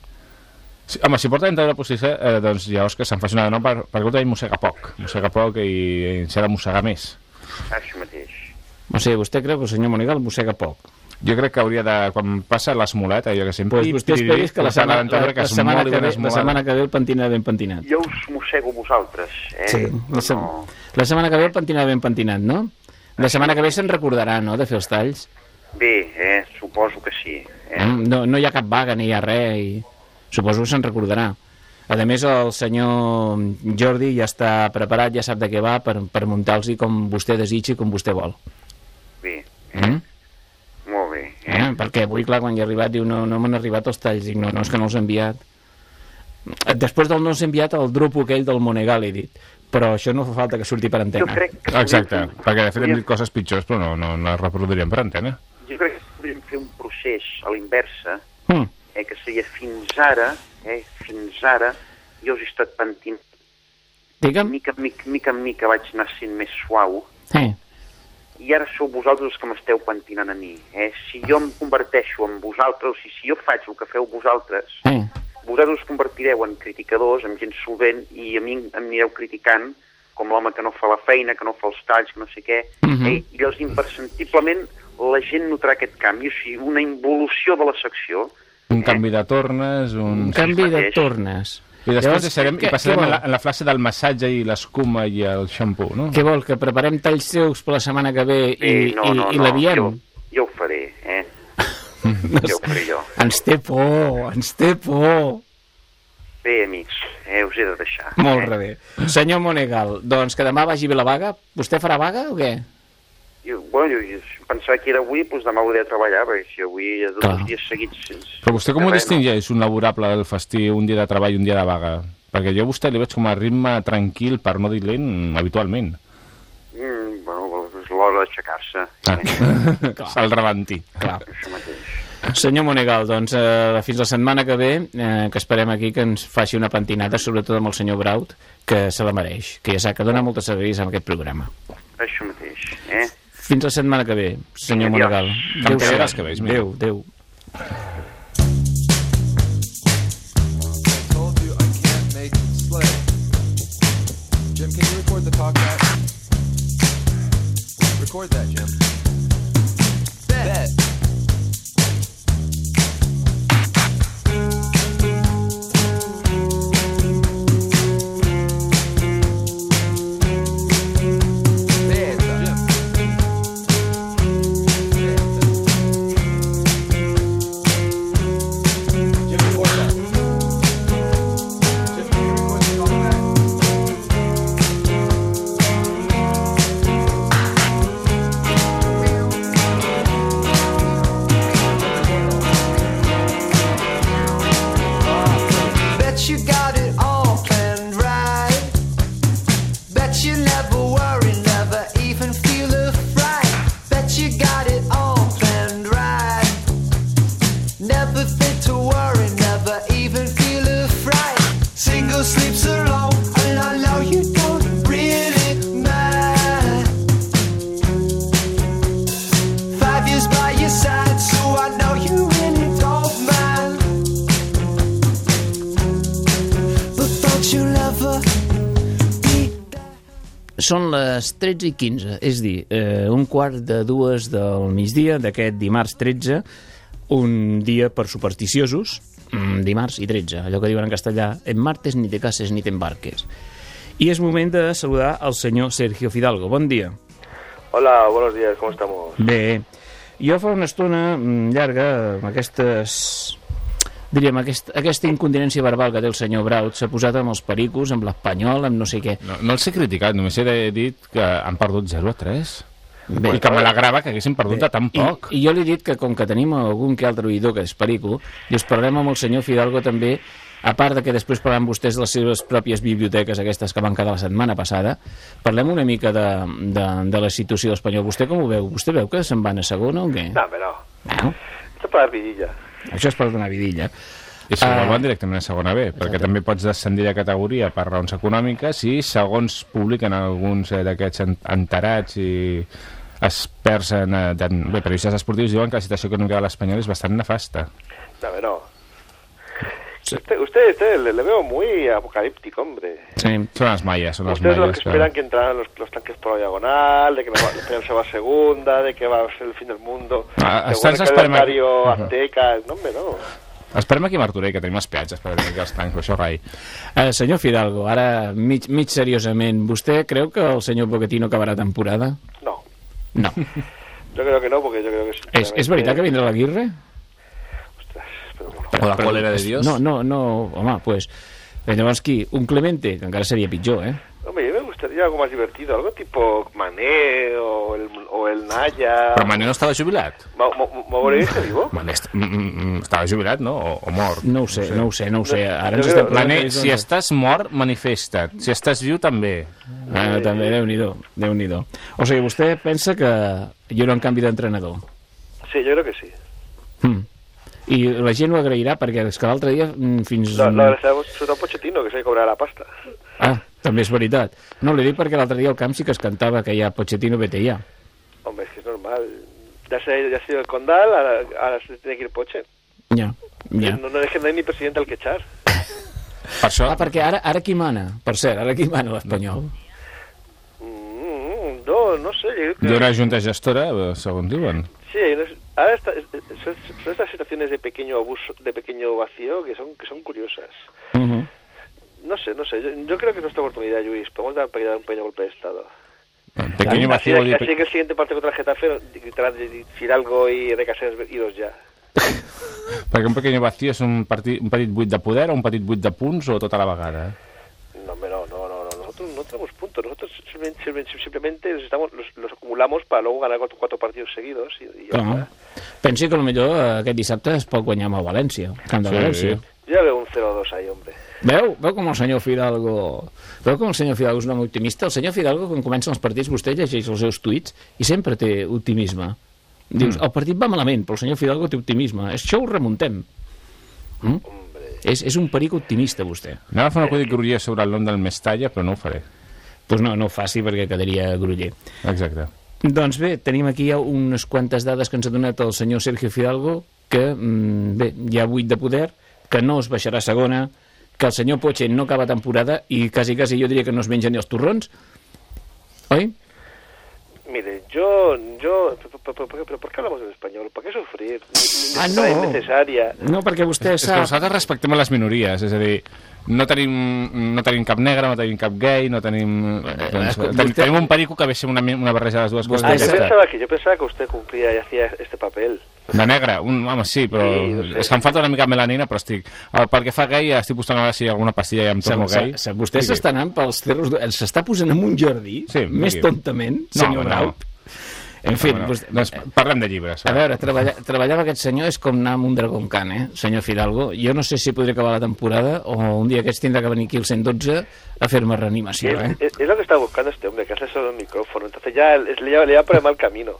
Sí, home, si porta dentadura postissa, eh, doncs llavors que se'n faci una de nou per, perquè ell mossega poc. Mossega poc i, i s'ha de mossegar més. Això mateix. O sigui, vostè creu que el senyor Monegal mossega poc? Jo crec que hauria de, quan passa l'esmolet, allò que sempre... Pues vostè esperi que la, setmana, la, la, es setmana que ve, la setmana que ve el pentinarà ben pentinat. Jo us mossego vosaltres, eh? Sí, la, se... la setmana que ve el pentinarà ben pentinat, no? La setmana que ve se'n recordarà, no?, de fer els talls. Bé, eh? Suposo que sí. Eh? Eh? No, no hi ha cap vaga ni hi ha res i suposo que se'n recordarà. A més, el senyor Jordi ja està preparat, ja sap de què va per, per muntar-los com vostè desitja i com vostè vol. Bé, Mm? molt bé. Eh? Perquè avui, clar, quan hi ha arribat, diu, no, no m'han arribat els talls. Dic, no, no, és que no els he enviat. Després del no els he enviat, el drupo aquell del Monegal, he dit. Però això no fa falta que surti per antena. Jo crec que Exacte, podríem fer- perquè de fet hem dit coses pitjors, però no, no, no les reproduiríem per antena. Jo crec que podríem fer un procés a l'inversa, Mm. Eh, que seria fins ara, eh, fins ara, jo us he estat pentinant. Digue'm. Mica, mica, mica en mica vaig anar sent més suau, Eh. i ara sou vosaltres els que m'esteu pentinant a mi. Eh? Si jo em converteixo en vosaltres, o sigui, si jo faig el que feu vosaltres, Eh. vosaltres us convertireu en criticadors, en gent solvent, i a mi em anireu criticant com l'home que no fa la feina, que no fa els talls, que no sé què. Mhm. eh? I llavors, imperceptiblement, la gent notarà aquest canvi, o sigui, una involució de la secció. Un canvi de tornes, un... Un canvi de tornes. I després Llavors, deixarem, què- i passarem a la, a la fase del massatge i l'escuma i el xampú, no? Què vol, que preparem talls seus per la setmana que ve i, Eh, no, no, i, i no, l'aviem? Jo, jo ho faré, eh? No jo ho faré jo. Ens té por, ens té por. Bé, amics, eh, us he de deixar. Molt eh? bé. Senyor Monegal, doncs que demà vagi bé la vaga. Vostè farà vaga o què? Jo, bueno, jo, pensava que era avui, doncs demà hauré de treballar, perquè si avui dos Clar. dies seguits... Sense... Però vostè com ho distingeix, un laborable del festiu, un dia de treball i un dia de vaga? Perquè jo a vostè li veig com a ritme tranquil, per no dir lent, habitualment. Mm, bueno, és l'hora d'aixecar-se. Ah. El rebentí. Clar. Això mateix. Senyor Monegal, doncs eh, fins la setmana que ve, eh, que esperem aquí que ens faci una pentinada, sobretot amb el senyor Braut, que se la mereix, que ja sap que dona moltes serveis amb aquest programa. Això mateix, eh? Fins la setmana que ve, senyor mira. Adéu, adéu. Les 13 i 15, és dir, eh, un quart de dues del migdia d'aquest dimarts 13, un dia per supersticiosos, mm, dimarts i 13, allò que diuen en castellà, en martes ni te cases ni t'embarques. I és moment de saludar el senyor Sergio Fidalgo. Bon dia. Hola, buenos días, ¿cómo estamos? Bé, jo fa una estona mm, llarga, amb aquestes diríem, aquest, aquesta incontinència verbal que té el senyor Braut s'ha posat amb els pericos, amb l'espanyol, amb no sé què. No, no els he criticat, només he dit que han perdut 0 a 3. Bé. I que m'alegrava que haguessin perdut de tan poc. I, I jo li he dit que com que tenim algun que altre oïdor que és perico, dius, parlem amb el senyor Fidalgo també, a part de que després parlem vostès de les seves pròpies biblioteques, aquestes que van quedar la setmana passada, parlem una mica de, de, de la situació espanyol. Vostè com ho veu? Vostè veu que se'n van a segona o què? No, hombre, no. No? Esto es para la vidilla. Això és per donar vidilla. I si uh, van directament a segona B, perquè també pots descendir de categoria per raons econòmiques i, segons publiquen alguns eh, d'aquests en- enterats i experts en, eh, en bé, periodistes esportius, diuen que la situació econòmica de l'Espanyol és bastant nefasta. No, hombre, no. Usted, usted, usted le, le veo muy apocalíptico, hombre. Sí. Són els maies, són els Ustedes los maies. que esperan que entraran los, los tanques por la diagonal, de que el Español se va a segunda, de que va a ser el fin del mundo. Ah, el esperando- calendario Ajá. azteca. No, hombre, no. Esperem aquí a Martorell, que tenim els peatges per venir els tancs, això rai. Eh, senyor Fidalgo, ara mig, mig seriosament, vostè creu que el senyor Pochettino acabarà temporada? No. No. Yo creo que no, porque yo creo que... És, és veritat que vindrà l'Aguirre? O la cólera de Dios. No, no, no, home, pues... Llavors qui? Un Clemente, que encara seria pitjor, eh? Hombre, yo me gustaría algo más divertido, algo tipo Mané o el, o el Naya. Però Mané no estava jubilat? ¿Mo- mo- ¿Moreira vivo? Mané est mm, mm, mm, estava jubilat, no? O, o mort? No ho sé, no ho sé, no ho sé. Ara ens Jo estem crec- Mané, si estàs mort, manifesta't. Si estàs viu, també. Ah, també, Déu-n'hi-do, déu nhi déu O sigui, vostè pensa que hi haurà un canvi d'entrenador? Sí, yo creo que sí. Mm. I la gent ho agrairà perquè és que l'altre dia mm, fins... Agradecemos sobre todo a Pochettino, que se cobrar la pasta. Ah, també és veritat. No, li dic perquè l'altre dia al camp sí que es cantava que ja Pochettino vete ja. Hombre, es que es normal. Ya se, ya se ha ido el Condal, ahora, ahora se tiene que ir Poche. Ja, ja. No, no que no ni presidente al que echar. Per això... Ah, perquè ara, ara qui mana? Per cert, ara qui mana l'Espanyol? Mm, no, no sé. Que... Hi haurà junta gestora, eh, segons diuen. Sí, unas- ahora está- es- es- son, son estas situaciones de pequeño abuso, de pequeño vacío que son que son curiosas. No sé, no sé. Yo, yo creo que es nuestra oportunidad, Luis. Podemos dar pequeño, un pequeño golpe de Estado. Pequeño así, vacío... así, que el siguiente partido contra el Getafe gritarán de Fidalgo y de Caseras idos ya. Perquè un pequeño vacío és un, partit, un petit buit de poder o un petit buit de punts o tota la vegada? No, hombre, no, no, no, no. Nosotros no tenemos puntos. Nosotros simplemente, simplemente- los, estamos, los, los acumulamos para luego ganar cuatro, cuatro partidos seguidos. Y, y ya Clar. Pensi que potser eh, aquest dissabte es pot guanyar amb el València, el camp de Sí. València. ya veo un 0-2 ahí, hombre. Veu? Veu com el senyor Fidalgo... Veu com el senyor Fidalgo és un home optimista? El senyor Fidalgo, quan comencen els partits, vostè llegeix els seus tuits i sempre té optimisme. Dius, Mm. el partit va malament, però el senyor Fidalgo té optimisme. Això ho remuntem. Mm? És, és un peric optimista, vostè. Anava a fer una codicuria sobre el nom del Mestalla, però no ho faré. Doncs pues no, no ho faci perquè quedaria gruller. Exacte. Doncs bé, tenim aquí ja unes quantes dades que ens ha donat el senyor Sergio Fidalgo, que, mm, bé, hi ha vuit de poder, que no es baixarà segona, que el senyor Poche no acaba temporada i quasi, quasi jo diria que no es menja ni els torrons. Oi? Mire, yo, yo, pero, pero- pero- pero ¿por qué hablamos en español? ¿Por qué sufrir? Ah, no. innecesaria. No, perquè vostè És que sap... nosaltres respectem a les minories, és a dir, no tenim, no tenim cap negre, no tenim cap gay, no tenim... Doncs, eh, ten, vostè- tenim un perico que ve ser una, una barreja de les dues coses. Ah, i yo pensaba que yo pensaba que usted cumplía y hacía este papel. De negre, un, home, sí, però Sí, ho sé. és que em falta una mica de melanina, però estic... El, pel que fa gay, estic buscant a veure si hi ha alguna pastilla i em torno gay. se- Vostè s'està anant pels cerros... de- S'està posant en un jardí, Sí, més aquí. tontament, No, senyor no. En fi, Bueno, vostè- doncs parlem de llibres. A va. veure, treballar, treballar amb aquest senyor és com anar amb un Dragon Khan, eh, senyor Fidalgo. Jo no sé si podré acabar la temporada o un dia aquests tindrà que venir aquí al 112 a fer-me reanimació, eh? Es, es lo que está buscando este hombre, que hace solo el micrófono. Entonces ya es- le, lleva, le lleva por el mal camino.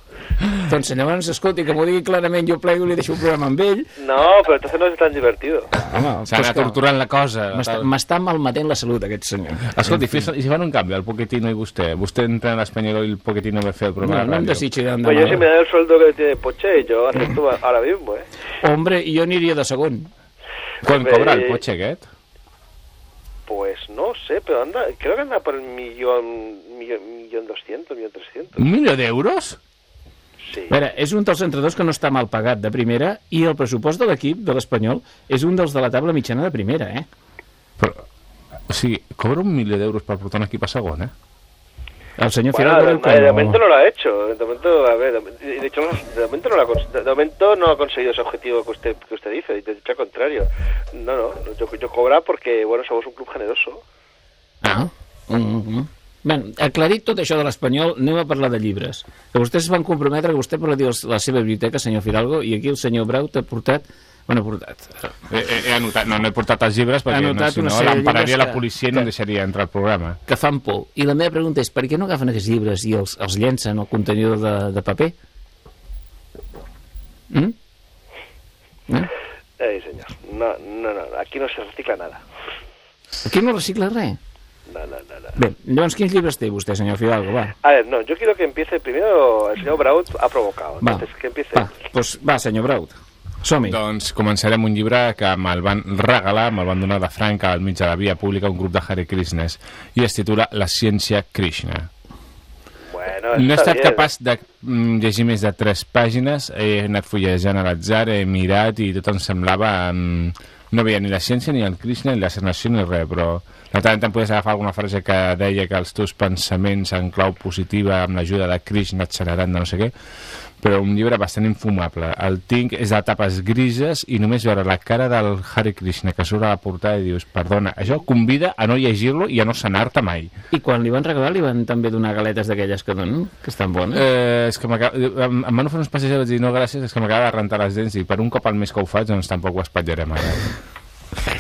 Doncs llavors, escolti, que m'ho digui clarament, jo plego i li deixo un programa amb ell. No, pero entonces no es tan divertido. Home, S'ha anat torturant la cosa. M'està malmetent la salut, aquest senyor. Escolti, fes, i si fan un canvi, el Pochettino i vostè? Vostè entra en l'Espanyol i el Pochettino ve a fer el No, programa no de em desitgi Pues yo si d'endemà. me da el sueldo que tiene Poche, yo acepto ahora mismo, ¿eh? Hombre, jo aniria de segon. Quan cobra el Poche aquest? Pues no sé, pero anda, creo que anda por el millón, millón, millón doscientos, millón trescientos. Un milió d'euros? Sí. A veure, és un dels entrenadors que no està mal pagat de primera i el pressupost de l'equip de l'Espanyol és un dels de la taula mitjana de primera, eh? Però, o sigui, cobra un milió d'euros per portar un equip a segon, eh? El senyor Bueno, Firal de, creu que de momento no lo ha hecho. De momento, a ver, de, de hecho, de momento no lo ha, de momento no ha conseguido ese objetivo que usted que usted dice. De hecho, al contrario. No, no, yo, yo cobra porque, bueno, somos un club generoso. Ah. Mm -hmm. Bé, aclarit tot això de l'Espanyol, anem a parlar de llibres. Que vostès es van comprometre que vostè parlaria la seva biblioteca, senyor Fidalgo, i aquí el senyor Braut ha portat... Bueno, ha portat... He, he, he anotat, no, no he portat els llibres perquè no, si no l'empararia la policia i no deixaria entrar al programa. que fan por. I la meva pregunta és, per què no agafen aquests llibres i els, els llencen al contenidor de, de paper? Mm? Eh? Eh, señor. No, no, no, aquí no se recicla nada. Aquí no recicla res. No, no, no, no. Bé, llavors quins llibres té vostè, senyor Fidalgo? Va, A ver, no, yo quiero que empiece primero. El señor Braut ha provocado. Va. Entonces, que empiece. va, doncs, va senyor Braut. Som-hi. Doncs començarem un llibre que me'l van regalar, me'l van donar de franca al mig de la via pública un grup de Hare Krishnas i es titula La ciència Krishna. Bueno, No he estat bien. capaç de mm, llegir més de tres pàgines, he anat fullejant a l'atzar, he mirat i tot em semblava... Mm, no veia ni la ciència, ni el Krishna, ni la sanació, ni res, però de tant en tant podies agafar alguna frase que deia que els teus pensaments en clau positiva amb l'ajuda de Krishna et sanaran de no sé què, però un llibre bastant infumable. El tinc és de tapes grises i només veure la cara del Hare Krishna que surt a la portada i dius, perdona, això convida a no llegir-lo i a no sanar-te mai. I quan li van regalar li van també donar galetes d'aquelles que donen, que estan bones? Eh, és que em, em van oferir uns passeig i vaig dir no gràcies, és que m'acaba de rentar les dents i per un cop al mes que ho faig doncs tampoc ho espatllarem ara.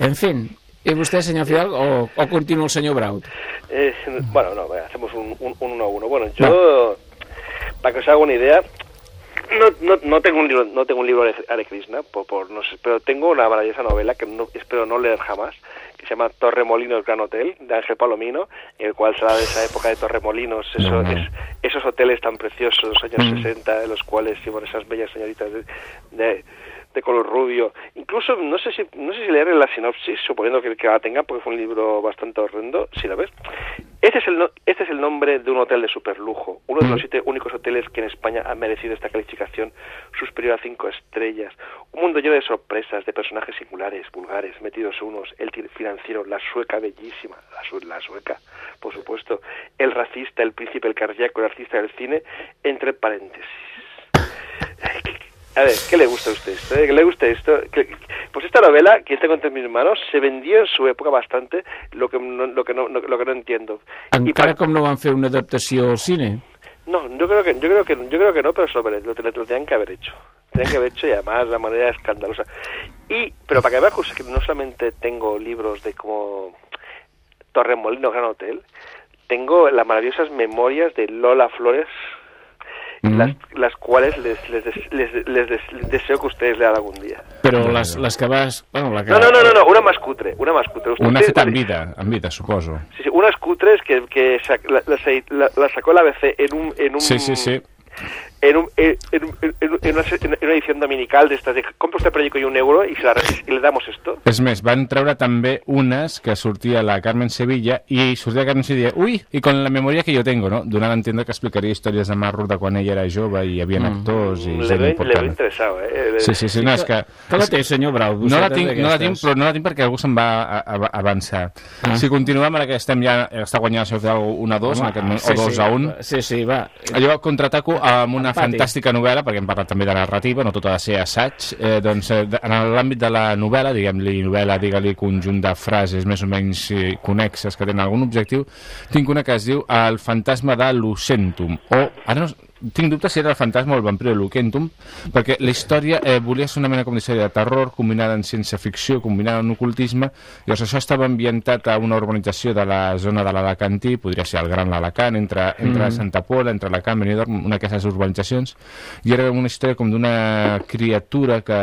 En fi, i vostè, senyor Fidalgo, o, o continua el senyor Braut? Eh, bueno, no, venga, hacemos un, un, un uno a uno. Bueno, yo, para que os haga una idea, no, no, no tengo un libro, no tengo un libro de Hare Krishna, por, por, no sé, pero tengo una maravillosa novela que no, espero no leer jamás, que se llama Torremolinos Gran Hotel, de Ángel Palomino, en el cual se habla de esa época de Torremolinos, eso, es- esos hoteles tan preciosos de los años Mm. 60, en los cuales iban esas bellas señoritas de, de, de color rubio. Incluso, no sé si no sé si leer la sinopsis, suponiendo que, que la tenga, porque fue un libro bastante horrendo, si la ves. Este es el, no- este es el nombre de un hotel de superlujo, uno de los siete únicos hoteles que en España han merecido esta calificación superior a cinco estrellas. Un mundo lleno de sorpresas, de personajes singulares, vulgares, metidos unos, el financiero, la sueca bellísima, la, su- la sueca, por supuesto, el racista, el príncipe, el cardíaco, el artista del cine, entre paréntesis. A ver, ¿qué le gusta a usted esto? eh? ¿Qué le gusta esto? ¿Qué- Pues esta novela, que tengo entre mis manos, se vendió en su época bastante, lo que no, lo que no, lo que no entiendo. Encara pa- com no van fer una adaptació al cine? No, yo creo que, yo creo que, yo creo que no, pero se lo, lo, lo tenían que haber hecho. Tenían que haber hecho y además de manera escandalosa. Y, pero para que veas que no solamente tengo libros de como Torremolino Gran Hotel, tengo las maravillosas memorias de Lola Flores, las, las cuales les, les, des- les, les des- les deseo que ustedes lean algún día. Però les, les que vas... Bueno, la que... No, no, no, no, no, una más cutre, una más cutre. Usted- Una feta en vida, en vida, suposo. Sí, sí, unas cutres que, que sac- la, la- la- la sacó la ABC en un... En un Sí, sí, sí. En, un, en, en, una, en una edición dominical de estas de compra usted periódico y un euro y, se la, y le damos esto. És més, van treure també unes que sortia la Carmen Sevilla i sortia la Carmen Sevilla, ui, i con la memòria que jo tengo, no? Donant a entendre que explicaria històries de Marro de quan ella era jove i hi havia Mm. actors i Le gent veo, le important. interesado, ¿eh? Sí, sí, sí, no, és que... Que la té, senyor Brau? No la, tinc, no la tinc, però no la tinc perquè algú se'n va a, a, avançar. Ah. Si continuem ara que estem ja, està guanyant el seu Fidalgo 1 a 2, en aquest moment, sí, o 2 sí, a 1. Sí, sí, va. Jo contraataco amb una Empati. fantàstica novel·la, perquè hem parlat també de narrativa, no tot ha de ser assaig. Eh, doncs, eh, en l'àmbit de la novel·la, diguem-li novel·la, digue-li conjunt de frases més o menys eh, connexes que tenen algun objectiu, tinc una que es diu El fantasma de Lucentum, o, ara no, tinc dubtes si era el fantasma o el vampiro de Lucentum, perquè la història eh, volia ser una mena com d'història de terror, combinada en ciència-ficció, combinada en ocultisme, llavors això estava ambientat a una urbanització de la zona de l'Alacantí, podria ser el Gran Alacant, entre, entre Mm. Santa Pola, entre Alacant, Benidorm, una d'aquestes urbanitzacions, i era una història com d'una criatura que...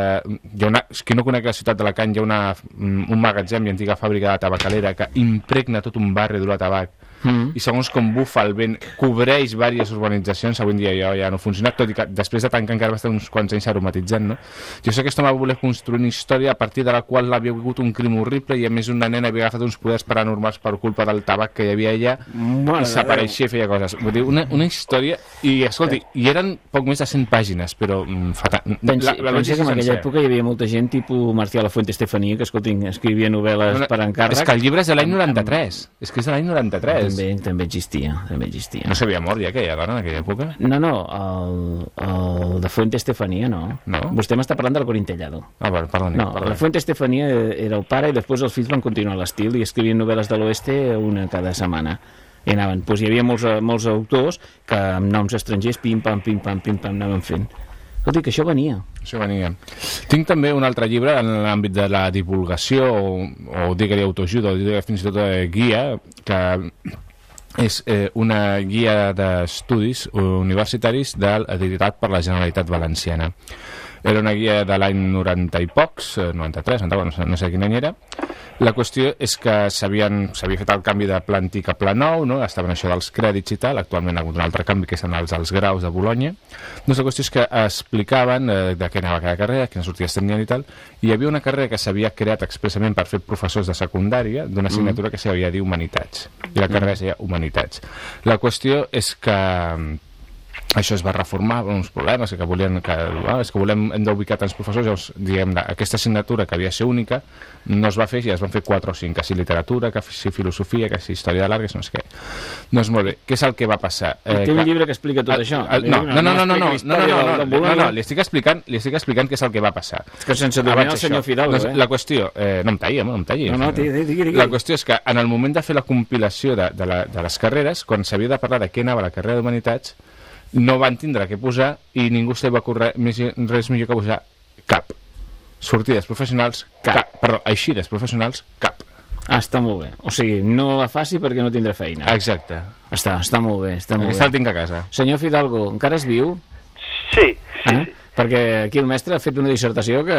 Hi ha una, qui no conec la ciutat d'Alacant, hi ha una, un magatzem i antiga fàbrica de tabacalera que impregna tot un barri d'olor a tabac Mm. i segons com bufa el vent, cobreix diverses urbanitzacions, avui dia ja, ja no funciona, tot i que després de tancar encara va estar uns quants anys aromatitzant, no? Jo sé que aquest home va voler construir una història a partir de la qual havia hagut un crim horrible i a més una nena havia agafat uns poders paranormals per culpa del tabac que hi havia allà Mare i s'apareixia i feia coses. Vull dir, una, una història... I, escolti, i eren poc més de 100 pàgines, però mm, fatal. Pensi, La- la pensi que en aquella sencera. època hi havia molta gent tipus Marcial Lafuente Estefanía que, escoltin, escrivia novel·les per encàrrec. És que el llibre és de l'any 93. És que és de l'any 93. També, també existia, també existia. No s'havia mort ja aquella dona en aquella època? No, no, el, el de Fuente Estefanía no. No? Vostè m'està parlant del Corintellado. Ah, bueno, perdoni. No, perdoni. la Fuente Estefanía era el pare i després els fills van continuar l'estil i escrivien novel·les de l'oeste una cada setmana. I anaven, doncs hi havia molts, molts autors que amb noms estrangers, pim-pam, pim-pam, pim-pam, anaven fent. Escolti, que això venia. Això venia. Tinc també un altre llibre en l'àmbit de la divulgació o, o digue-li autoajuda o digue fins i tot eh, guia que és eh, una guia d'estudis universitaris de l'editat per la Generalitat Valenciana. Era una guia de l'any 90 i pocs, eh, 93, 94, no sé, no sé quin any era. La qüestió és que s'havia fet el canvi de pla antic a pla nou, no? estaven això dels crèdits i tal, actualment ha hagut un altre canvi que són els, els graus de Bologna. Doncs la qüestió és que explicaven eh, de què anava cada carrera, quines sortides tenien i tal, i hi havia una carrera que s'havia creat expressament per fer professors de secundària d'una assignatura que s'havia dit Humanitats, i la carrera es deia Humanitats. La qüestió és que mm, això es va reformar, amb uns problemes que volien que, ah, és que volem hem d'ubicar tants professors llavors diguem aquesta assignatura que havia de ser única no es va fer i es van fer 4 o 5 que si literatura, que si filosofia que si història de l'art, que si no sé què doncs molt bé, què és el que va passar? Eh, Té un llibre que explica tot el- això. el- no, no, no, no, no, no, no, no, no, no, no, no, li estic explicant, li estic explicant què és el que va passar. És que sense Abans el senyor. Fidalgo, Doncs eh? La qüestió, eh, no em talli, home, no em talli. No, no, digui, digui. La qüestió és que en el moment de fer la compilació de, de, la, de les carreres, quan s'havia de parlar de què anava la carrera d'Humanitats, no van tindre què posar i ningú se va ocórrer més, res millor que posar cap. Sortides professionals, cap. cap. Perdó, eixides professionals, cap. Ah, està molt bé. O sigui, no la faci perquè no tindrà feina. Exacte. Està, està molt bé, està molt Aquesta bé. el tinc a casa. Senyor Fidalgo, encara es viu? Sí, sí, eh? Perquè aquí el mestre ha fet una dissertació que...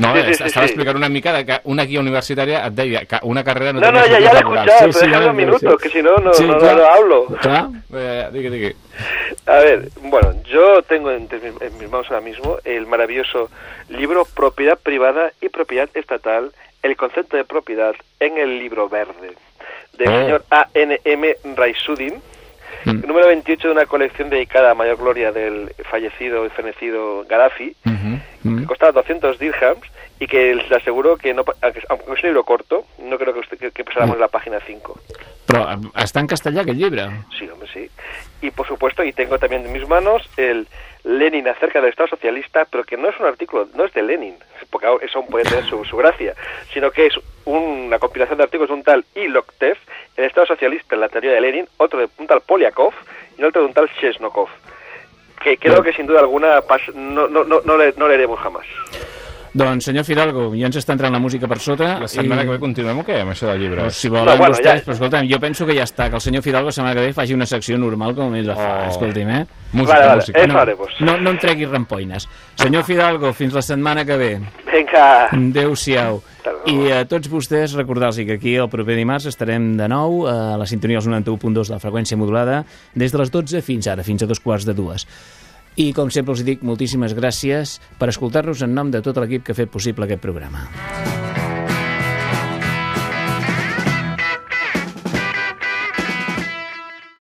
No, Sí, sí, es- sí, estava sí. explicant una mica de que una guia universitària et deia que una carrera no, No, no, tenia ya, ya sortides lo he laborals. escuchado, pero déjame un minuto, que si no, no, Sí, no, claro. no hablo. Clar. Eh, digui, digui. A ver, bueno, yo tengo entre mis- en mis manos ahora mismo el maravilloso libro Propiedad Privada y Propiedad Estatal, el concepto de propiedad en el libro verde, del Oh. señor A.N.M. Raisuddin, Mm. número 28 de una colección dedicada a mayor gloria del fallecido y fenecido Gaddafi, Mm. que costaba 200 dirhams y que le aseguro que, no, aunque es un libro corto, no creo que, usted, que, que pasáramos la página 5. Però eh, està en castellà, aquest llibre? Sí, hombre, sí. Y por supuesto, y tengo también en mis manos el Lenin acerca del Estado socialista, pero que no es un artículo, no es de Lenin, porque eso aún puede tener su, su gracia, sino que es una compilación de artículos de un tal Iloktev, el Estado socialista en la teoría de Lenin, otro de un tal Polyakov y otro de un tal Chesnokov, que creo que sin duda alguna no, no, no, no, le, no leeremos jamás. Doncs, senyor Fidalgo, ja ens està entrant la música per sota. La setmana que ve continuem o què, amb això del llibre? Pues, si volen No, bueno, vostès, ja- però escolta'm, jo penso que ja està, que el senyor Fidalgo la setmana que ve faci una secció normal com ell la fa, Oh. escolti'm, eh? Música, Vale, vale, música. eso no, no, no em tregui rampoines. Senyor Fidalgo, fins la setmana que ve. Venga, Adéu-siau. I a tots vostès recordar-los que aquí el proper dimarts estarem de nou a la sintonia dels 91.2 de la freqüència modulada des de les 12 fins ara, fins a dos quarts de dues. I com sempre els dic, moltíssimes gràcies per escoltar-nos en nom de tot l'equip que ha fet possible aquest programa.